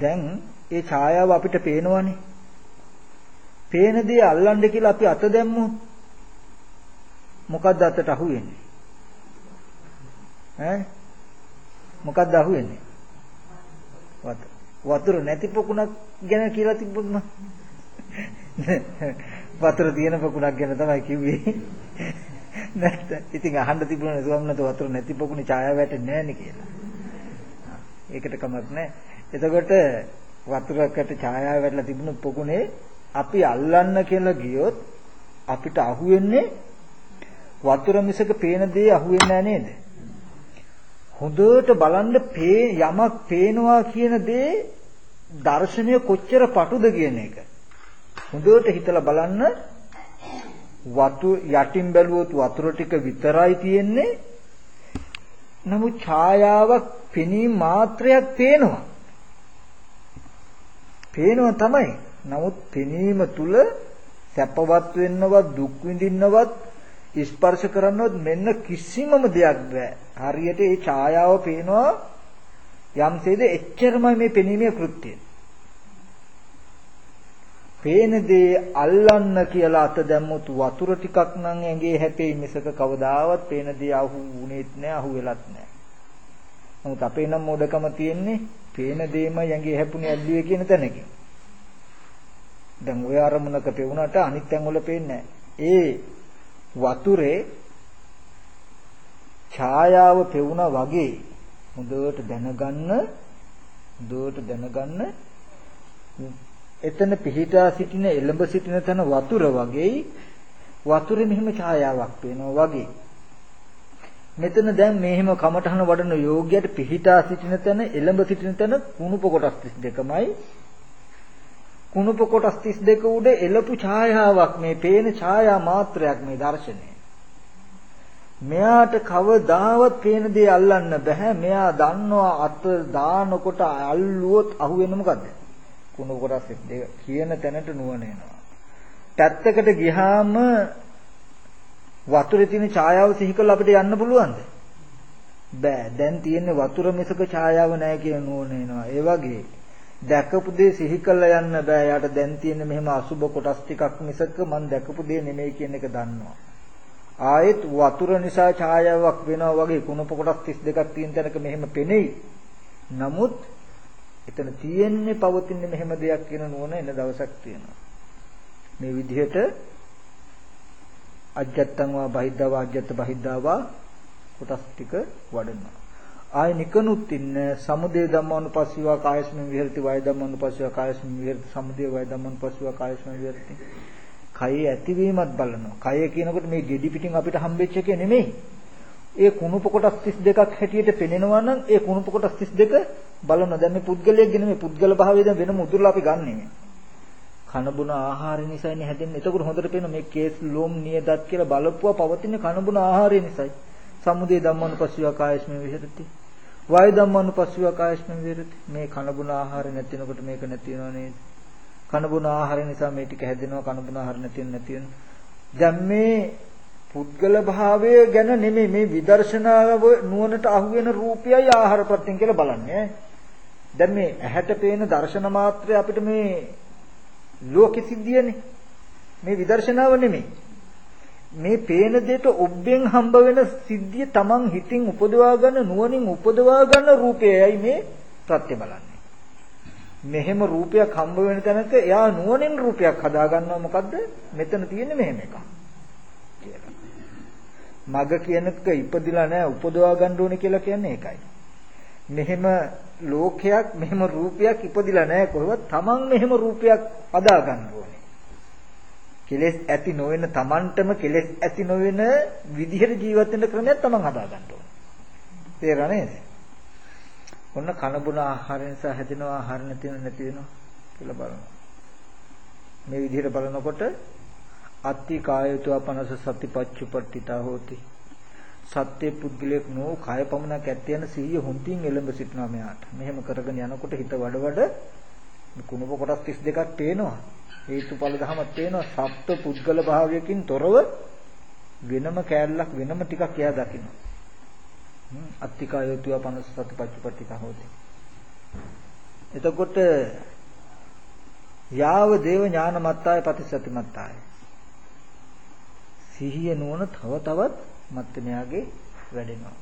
දැන් ඒ ඡායාව අපිට පේනවනේ. පේන දේ අල්ලන්න කියලා අපි අත දැම්මොත් මොකද්ද අතට අහුවෙන්නේ? ඈ මොකද්ද අහුවෙන්නේ? වතුර නැති පොකුණක් ගැන කියලා තිබ්බොත් මම වතුර තියෙන පොකුණක් ගැන තමයි කිව්වේ. නැත්නම් ඉතින් අහන්න තිබුණා ස්වාමීන් වහන්සේ වතුර නැති පොකුණේ ඡායාව වැටෙන්නේ නැහැ නේ කියලා. ඒකට කමක් නැහැ. එතකොට වතුරකට ඡායාව වැටලා තිබුණු පොකුණේ අපි අල්ලන්න කියලා ගියොත් අපිට අහුවෙන්නේ වතුර මිසක පේන දේ අහුවෙන්නේ නේද? හොඳට බලන්න යමක් පේනවා කියන දේ දර්ශනය කොච්චර පටුද කියන එක. හොඳට හිතලා බලන්න වතු යටින් බැලුවොත් වතුර ටික විතරයි තියෙන්නේ. නමුත් ඡායාවක් පෙනීම මාත්‍රයක් පේනවා. පේනවා තමයි. නමුත් පෙනීම තුල සැපවත් වෙන්නවත් දුක් විඳින්නවත් ස්පර්ශ කරන්නවත් මෙන්න කිසිමම දෙයක් බෑ. හරියට ඒ ඡායාව පේනවා යම්සේද එච්චරමයි මේ පෙනීමේ කෘත්‍යය. පේන දේ අල්ලන්න කියලා අත දැම්මුත් වතුර ටිකක් නම් ඇඟේ හැපෙයි මිසක කවදාවත් පේන දේ අහු වුණෙත් නෑ අහු වෙලත් නෑ. නමුත් අපේ නම් මොඩකම තියෙන්නේ පේන දේම ඇඟේ හැපුණේ ඇල්ලුවේ කියන තැනකින්. දැන් ඔය අරමුණක පෙවුනට අනිත් තැන් වල පේන්නේ ඒ වතුරේ ඡායාව පෙවුනා වගේ හොඳට දැනගන්න හොඳට දැනගන්න එතන පිහිටා සිටින එළඹ සිටින තන වතුර වගේ වතුරේ මෙහෙම ඡායාවක් පේනවා වගේ. මෙතන දැන් මෙහෙම කමඨහන වඩන යෝග්‍යයට පිහිටා සිටින තැන එළඹ සිටින තැන කුණුප කොටස් 32මයි කුණුප කොටස් 32 උඩ එළපු ඡායාවක් මේ පේන ඡායා මාත්‍රයක් මේ දර්ශනය මෙයාට කවදාවත් පේන දේ අල්ලන්න බෑ මෙයා දන්නවා අත දානකොට අල්ලුවොත් අහුවෙන්නේ මොකද්ද කුණු කොටස් දෙක කියන තැනට නුවණ එනවා. පැත්තකට ගියාම වතුරේ තියෙන ඡායාව සිහි කරලා අපිට යන්න පුළුවන්ද? බෑ. දැන් තියෙන්නේ වතුර මිසක ඡායාව නැහැ කියන නුවණ එනවා. ඒ වගේ දැකපු දේ සිහි කරලා යන්න බෑ. යාට දැන් තියෙන්නේ මෙහෙම අසුබ කොටස් ටිකක් මිසක මම දැකපු දේ නෙමෙයි කියන එක දන්නවා. ආයෙත් වතුර නිසා ඡායාවක් වෙනවා වගේ කුණප කොටස් 32ක් තියෙන තැනක මෙහෙම පෙනෙයි. නමුත් එතන තියෙන්නේ පවතින්නේ මෙහෙම දෙයක් කියන නුවණ එන දවසක් තියෙනවා. මේ විදිහට අජත්තං වා බහිද්ධා අජත්ත බහිද්ධා කොටස් ටික වඩනවා. ආය නිකනුත් ඉන්න සමුදේ ධම්මානුපස්සීවා කායස්මින් විහෙරති වය ධම්මානුපස්සීවා කායස්මින් විහෙරති සමුදේ වය ධම්මානුපස්සීවා කායස්මින් විහෙරති. කය ඇතිවීමත් බලනවා. කය කියනකොට මේ gedi පිටින් අපිට හම්බෙච්ච එක නෙමෙයි. ඒ කුණුප කොටස් 32ක් හැටියට පෙනෙනවා නම් ඒ කුණුප කොටස් 32 බලනවා. දැන් මේ පුද්ගලයෙක් ගැන මේ පුද්ගල භාවය දැන් වෙනම උදුරලා අපි ගන්නෙ. කන බොන ආහාර නිසානේ හැදෙන්නේ. එතකොට හොඳට පේන මේ කේස් ලොම් නියදත් කියලා බලපුවා පවතින කන බොන ආහාරය නිසායි. සමුදේ ධම්මනුපස්සීව කායස්මේ විහෙරති. වායු ධම්මනුපස්සීව කායස්මේ විහෙරති. මේ කන බොන ආහාර නැතිනකොට මේක නැති වෙනව නේද? කන බොන ආහාර නිසා මේ ටික හැදෙනවා කන බොන ආහාර නැති වෙන නැති වෙන. දැන් මේ පුද්ගල භාවය ගැන නෙමෙයි මේ විදර්ශනාව නුවණට අහුවෙන රූපයයි ආහාරපත්‍යෙන් කියලා බලන්නේ. දැන් මේ ඇහැට පේන දර්ශන මාත්‍රය අපිට මේ ලෝකෙ සිද්ධියනේ. මේ විදර්ශනාව නෙමෙයි. මේ පේන දෙයට ඔබෙන් හම්බ වෙන සිද්ධිය Taman හිතින් උපදවා ගන්න නුවණින් උපදවා ගන්න රූපයයි මේ ප්‍රත්‍ය බලන්නේ. මෙහෙම රූපයක් හම්බ වෙන තැනක එයා නුවණින් රූපයක් හදා ගන්නවා මොකද්ද? මෙතන තියෙන්නේ මෙහෙම එකක්. මග කියනක ඉපදිලා නැහැ උපදවා ගන්න ඕනේ කියලා කියන්නේ ඒකයි. මෙහෙම ලෝකයක් මෙහෙම රූපයක් ඉපදිලා නැහැ කොහොමද තමන් මෙහෙම රූපයක් අදා ගන්න ඕනේ කෙලෙස් ඇති නොවන තමන්ටම කෙලෙස් ඇති නොවන විදිහට ජීවත් වෙන්න ක්‍රමයක් තමන් හදා ගන්න ඕනේ තේරෙනා නේද ඔන්න කන බොන ආහාර නිසා හැදෙන ආහාර නැති නැති වෙනවා කියලා බලනවා මේ විදිහට බලනකොට අත්ති කායයතුව පනස සතිපච්චුපට්ඨිතා හෝති සත්‍ය පුද්ගලයක් නෝ කය පමණක් ඇත්ත යන සිහිය හොඳින් එළඹ සිටිනවා මෙයාට. මෙහෙම කරගෙන යනකොට හිත වඩ වඩ කුණප කොටස් 32ක් පේනවා. හේතුඵල ධමයක් පේනවා. සත්ත්ව පුද්ගල භාවයකින් තොරව වෙනම කෑල්ලක් වෙනම ටිකක් එයා දකිනවා. අත්තිකායෝතුව පනස සතිපච්චුපට්ඨිතා හෝති. එතකොට යාව දේව ඥානමත්තාය පටිසතිමත්තාය සිහිය නුවණ තව තවත් මත්තමයාගේ වැඩෙනවා.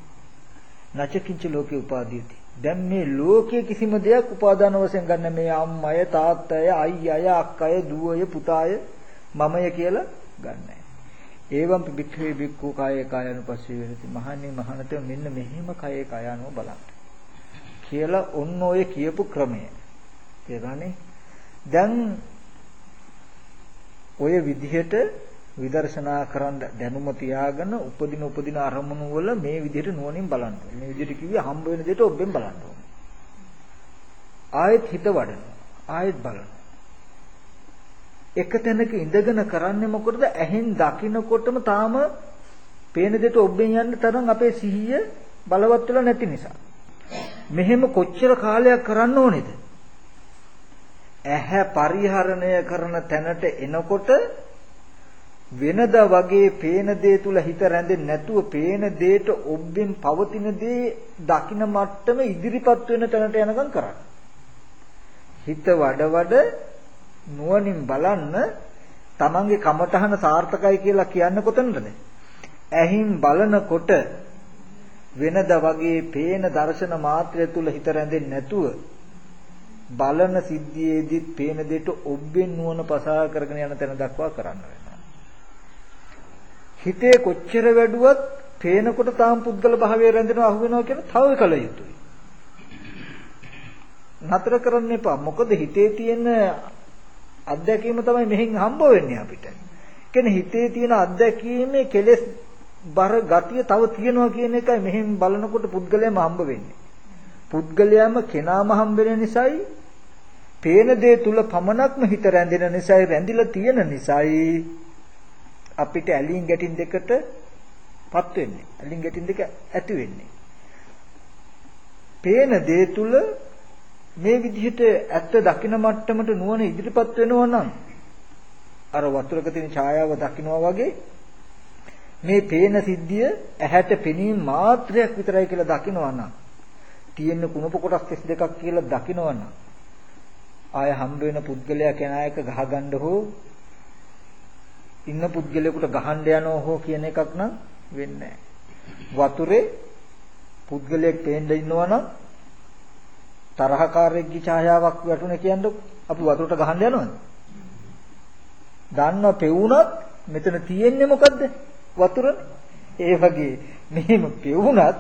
නචකින්ච ලෝකේ උපාදීති. දැන් මේ ලෝකයේ කිසිම දෙයක් උපාදාන වශයෙන් ගන්න මේ අම්මය තාත්තය අයියය අක්කය දුවය පුතාය මමය කියලා ගන්නෑ. ඒවම් පිබික්ඛවේ බික්ඛු කායේ කායනුපස්සී වෙනති. මහන්නේ මහනත මෙන්න මෙහෙම කායේ කායano බලන්න. කියලා ඔන්න ඔය කියපු ක්‍රමය. තේරෙන්නේ? දැන් ඔය විදිහට විදර්ශනා කරන්න දැනුම තියාගෙන උපදින උපදින අරමුණු වල මේ විදිහට නුවණින් බලන්න. මේ විදිහට කිව්වේ හම්බ වෙන දෙයට ඔබෙන් බලන්න ඕනේ. ආයෙත් හිත වඩන. ආයෙත් බලන. එක තැනක ඉඳගෙන කරන්නේ මොකටද? ඇහෙන් දකින්නකොටම තාම පේන දෙයට ඔබෙන් යන්න තරම් අපේ සිහිය බලවත් වෙලා නැති නිසා. මෙහෙම කොච්චර කාලයක් කරන්න ඕනේද? ඇහැ පරිහරණය කරන තැනට එනකොට වෙනදා වගේ පේන දේ තුල හිත රැඳෙන්නේ නැතුව පේන දේට ඔබෙන් පවතින දේ දකින මට්ටම ඉදිරිපත් වෙන තැනට යනකම් කරන්න. හිත වඩ වඩ නුවණින් බලන්න තමන්ගේ කමතහන සාර්ථකයි කියලා කියන්නේ කොතනද? ඇහින් බලනකොට වෙනදා වගේ පේන දර්ශන මාත්‍රය තුල හිත රැඳෙන්නේ නැතුව බලන සිද්ධියේදීත් පේන දෙයට ඔබෙන් නුවණ පසා කරගෙන යන තැන දක්වා කරන්න වෙනවා. හිතේ කොච්චර වැඩුවත් පේනකොට තාම පුද්ගල භාවය රැඳෙනවා අහු වෙනවා කියන තව කල යුතුයි. නතර කරන්න එපා. මොකද හිතේ තියෙන අත්දැකීම තමයි මෙහෙන් හම්බ වෙන්නේ අපිට. කියන්නේ හිතේ තියෙන අත්දැකීමේ කෙලෙස් බර ගතිය තව තියෙනවා කියන එකයි මෙහෙන් බලනකොට පුද්ගලයාම හම්බ වෙන්නේ. පුද්ගලයාම කෙනාම හම්බ වෙන නිසායි පේන දේ තුල පමණක්ම හිත රැඳෙන නිසායි රැඳිලා තියෙන නිසායි අපිට ඇලින් ගැටින් දෙකට පත් වෙන්නේ. ඇලින් ගැටින් දෙක ඇති වෙන්නේ. පේන දේ තුල මේ විදිහට ඇත්ත දකින මට්ටමට නුවණ ඉදිරිපත් වෙනවා නම් අර වතුරක තියෙන ඡායාව දකින්නවා වගේ මේ පේන සිද්ධිය ඇහැට පෙනීම මාත්‍රයක් විතරයි කියලා දකිනවා නම් තියෙන කුණප කොටස් 32ක් කියලා දකිනවා නම් ආය හම්බ වෙන පුද්ගලයා කෙනා එක ගහගන්න හෝ ඉන්න පුද්ගලයෙකුට ගහන්න යනවා හෝ කියන එකක් නම් වෙන්නේ වතුරේ පුද්ගලයෙක් තේන්න ඉන්නවා නම් තරහකාරයෙක්ගේ ඡායාවක් වැටුනේ කියන්නේ අපි වතුරට ගහන්න යනවද? දන්නව පෙවුනත් මෙතන තියෙන්නේ මොකද්ද? වතුරනේ. ඒ වගේ මෙහෙම පෙවුනත්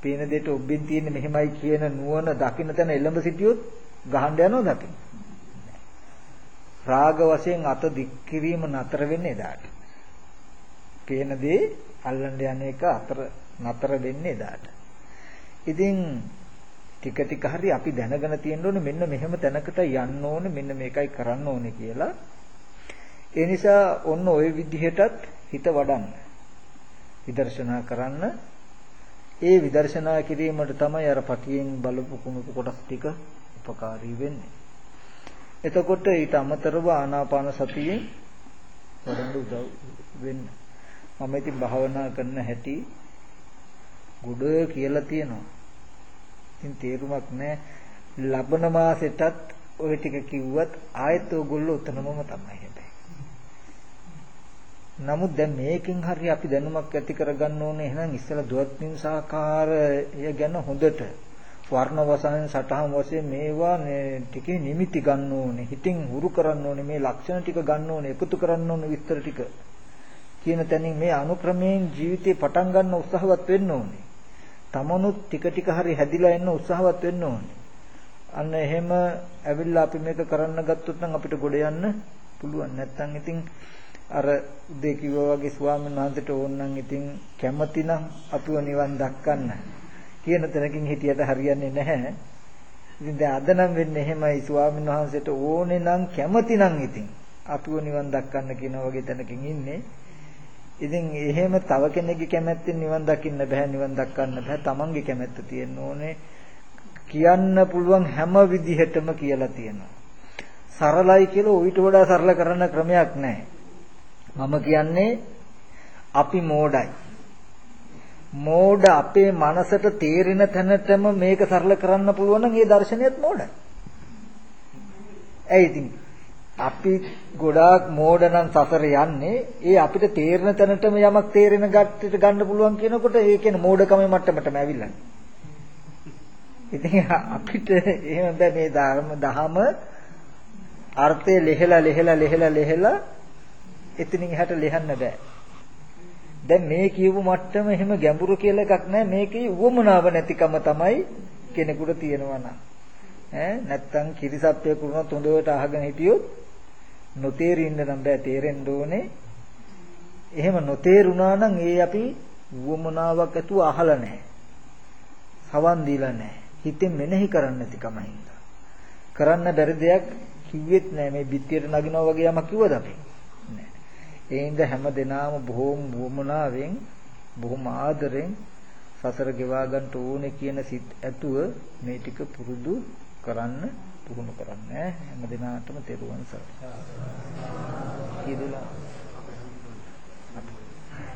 පේන දෙයට ඔබෙන් තියෙන්නේ මෙහෙමයි කියන නුවණ දකින්න තැන එළඹ සිටියොත් ගහන්න යනවද අපි? රාග වශයෙන් අත දික් කිරීම නතර වෙන්නේ එදාට. පේන දේ අල්ලන්න යන එක අතර නතර වෙන්නේ එදාට. ඉතින් ටික ටික හරි අපි දැනගෙන තියෙන්න ඕනේ මෙන්න මෙහෙම තැනකට යන්න ඕනේ මෙන්න මේකයි කරන්න ඕනේ කියලා. ඒ නිසා ඔන්න ওই විදිහටත් හිත වඩන්න. විදර්ශනා කරන්න. ඒ විදර්ශනා කිරීමට තමයි අර පටියෙන් බලපු කුණු කොටස් ටික උපකාරී වෙන්නේ. එතකොට ඊට අමතරව ආනාපාන සතියෙන් වඩන්න උදව් වෙන්න. මම ඉතින් භාවනා කරන හැටි ගුඩ කියලා තියෙනවා. ඉතින් තේරුමක් නැහැ. ලබන මාසෙටත් ওই ටික කිව්වත් ආයෙත් ඕගොල්ලෝ උතනමම තමයි හැබැයි. නමුත් දැන් මේකෙන් හරි අපි දැනුමක් ඇති කරගන්න ඕනේ එහෙනම් ඉස්සලා දුවත් නිසාකාරය ගැන හොඳට වර්ණ වසයෙන් සටහන් වශයෙන් මේවා ටිකේ නිමිති ගන්න ඕනේ. හිතින් හුරු කරන්න ඕනේ. මේ ලක්ෂණ ටික ගන්න ඕනේ. එකතු කරන්න ඕනේ විස්තර ටික. කියන තැනින් මේ අනුක්‍රමයෙන් ජීවිතේ පටන් ගන්න උත්සාහවත් වෙන්න ඕනේ. තමනුත් ටික ටික හරි හැදිලා එන්න උත්සාහවත් වෙන්න ඕනේ. අන්න එහෙම ඇවිල්ලා අපි මේක කරන්න ගත්තොත් නම් අපිට ගොඩ යන්න පුළුවන්. නැත්තම් ඉතින් අර උදේ කිව්වා වගේ ස්වාමීන් වහන්සේට ඕන නම් ඉතින් කැමති නම් අපිව නිවන් දක්කන්න. කියන තැනකින් හිටියට හරියන්නේ නැහැ. ඉතින් දැන් අද නම් වෙන්නේ එහෙමයි ස්වාමීන් වහන්සේට ඕනේ නම් කැමති නම් ඉතින් අපිව නිවන් දක්කන්න කියන වගේ තැනකින් ඉන්නේ. ඉතින් එහෙම තව කෙනෙක්ගේ කැමැත්තෙන් නිවන් දකින්න බෑ නිවන් දක්කන්න බෑ. තමන්ගේ කැමැත්ත තියෙන්න ඕනේ. කියන්න පුළුවන් හැම විදිහටම කියලා තියෙනවා. සරලයි කියලා ඌට වඩා සරල කරන්න ක්‍රමයක් නැහැ. මම කියන්නේ අපි මෝඩයි. මෝඩ අපේ මනසට තේරෙන තැනටම මේක සරල කරන්න පුළුවන් නම් ඒ දර්ශනයත් මෝඩයි. ඇයි ඉතින් අපි ගොඩාක් මෝඩ නම් සසර යන්නේ ඒ අපිට තේරෙන තැනටම යමක් තේරෙන ගැටට ගන්න පුළුවන් කියනකොට ඒ කියන්නේ මෝඩකමේ මට්ටමටම ඇවිල්ලා. ඉතින් අපිට එහෙම බෑ මේ ධර්ම දහම අර්ථය ලෙහෙලා ලෙහෙලා ලෙහෙලා ලෙහෙලා එතනින් එහාට ලියන්න බෑ. දැන් මේ කියපු මට්ටම එහෙම ගැඹුරු කියලා එකක් නැහැ. මේකේ උවමනාව නැතිකම තමයි කෙනෙකුට තියෙනවා නම්. ඈ නැත්තම් කිරිසප්පේ කුරුණත් හොඳට අහගෙන හිටියොත් නොතේරින්න නම් බෑ තේරෙන්න ඕනේ. එහෙම නොතේරුණා නම් ඒ අපි උවමනාවක් ඇතුව අහලා නැහැ. සවන් දීලා නැහැ. හිතෙන් මෙනෙහි කරන්න නැතිකම හින්දා. කරන්න බැරි දෙයක් කිව්වෙත් නැහැ. මේ බිත්තියට නගිනවා වගේ යමක් කිව්වද අපි? නැහැ. ඒ හින්දා හැම දිනාම බොහොම වමනාවෙන් බොහොම ආදරෙන් සසර ගෙවා ගන්න ඕනේ කියන සිත් ඇතුව මේ ටික පුරුදු කරන්න පුහුණු කරන්න හැම දිනාටම තෙරුවන් සරණයි. කියලා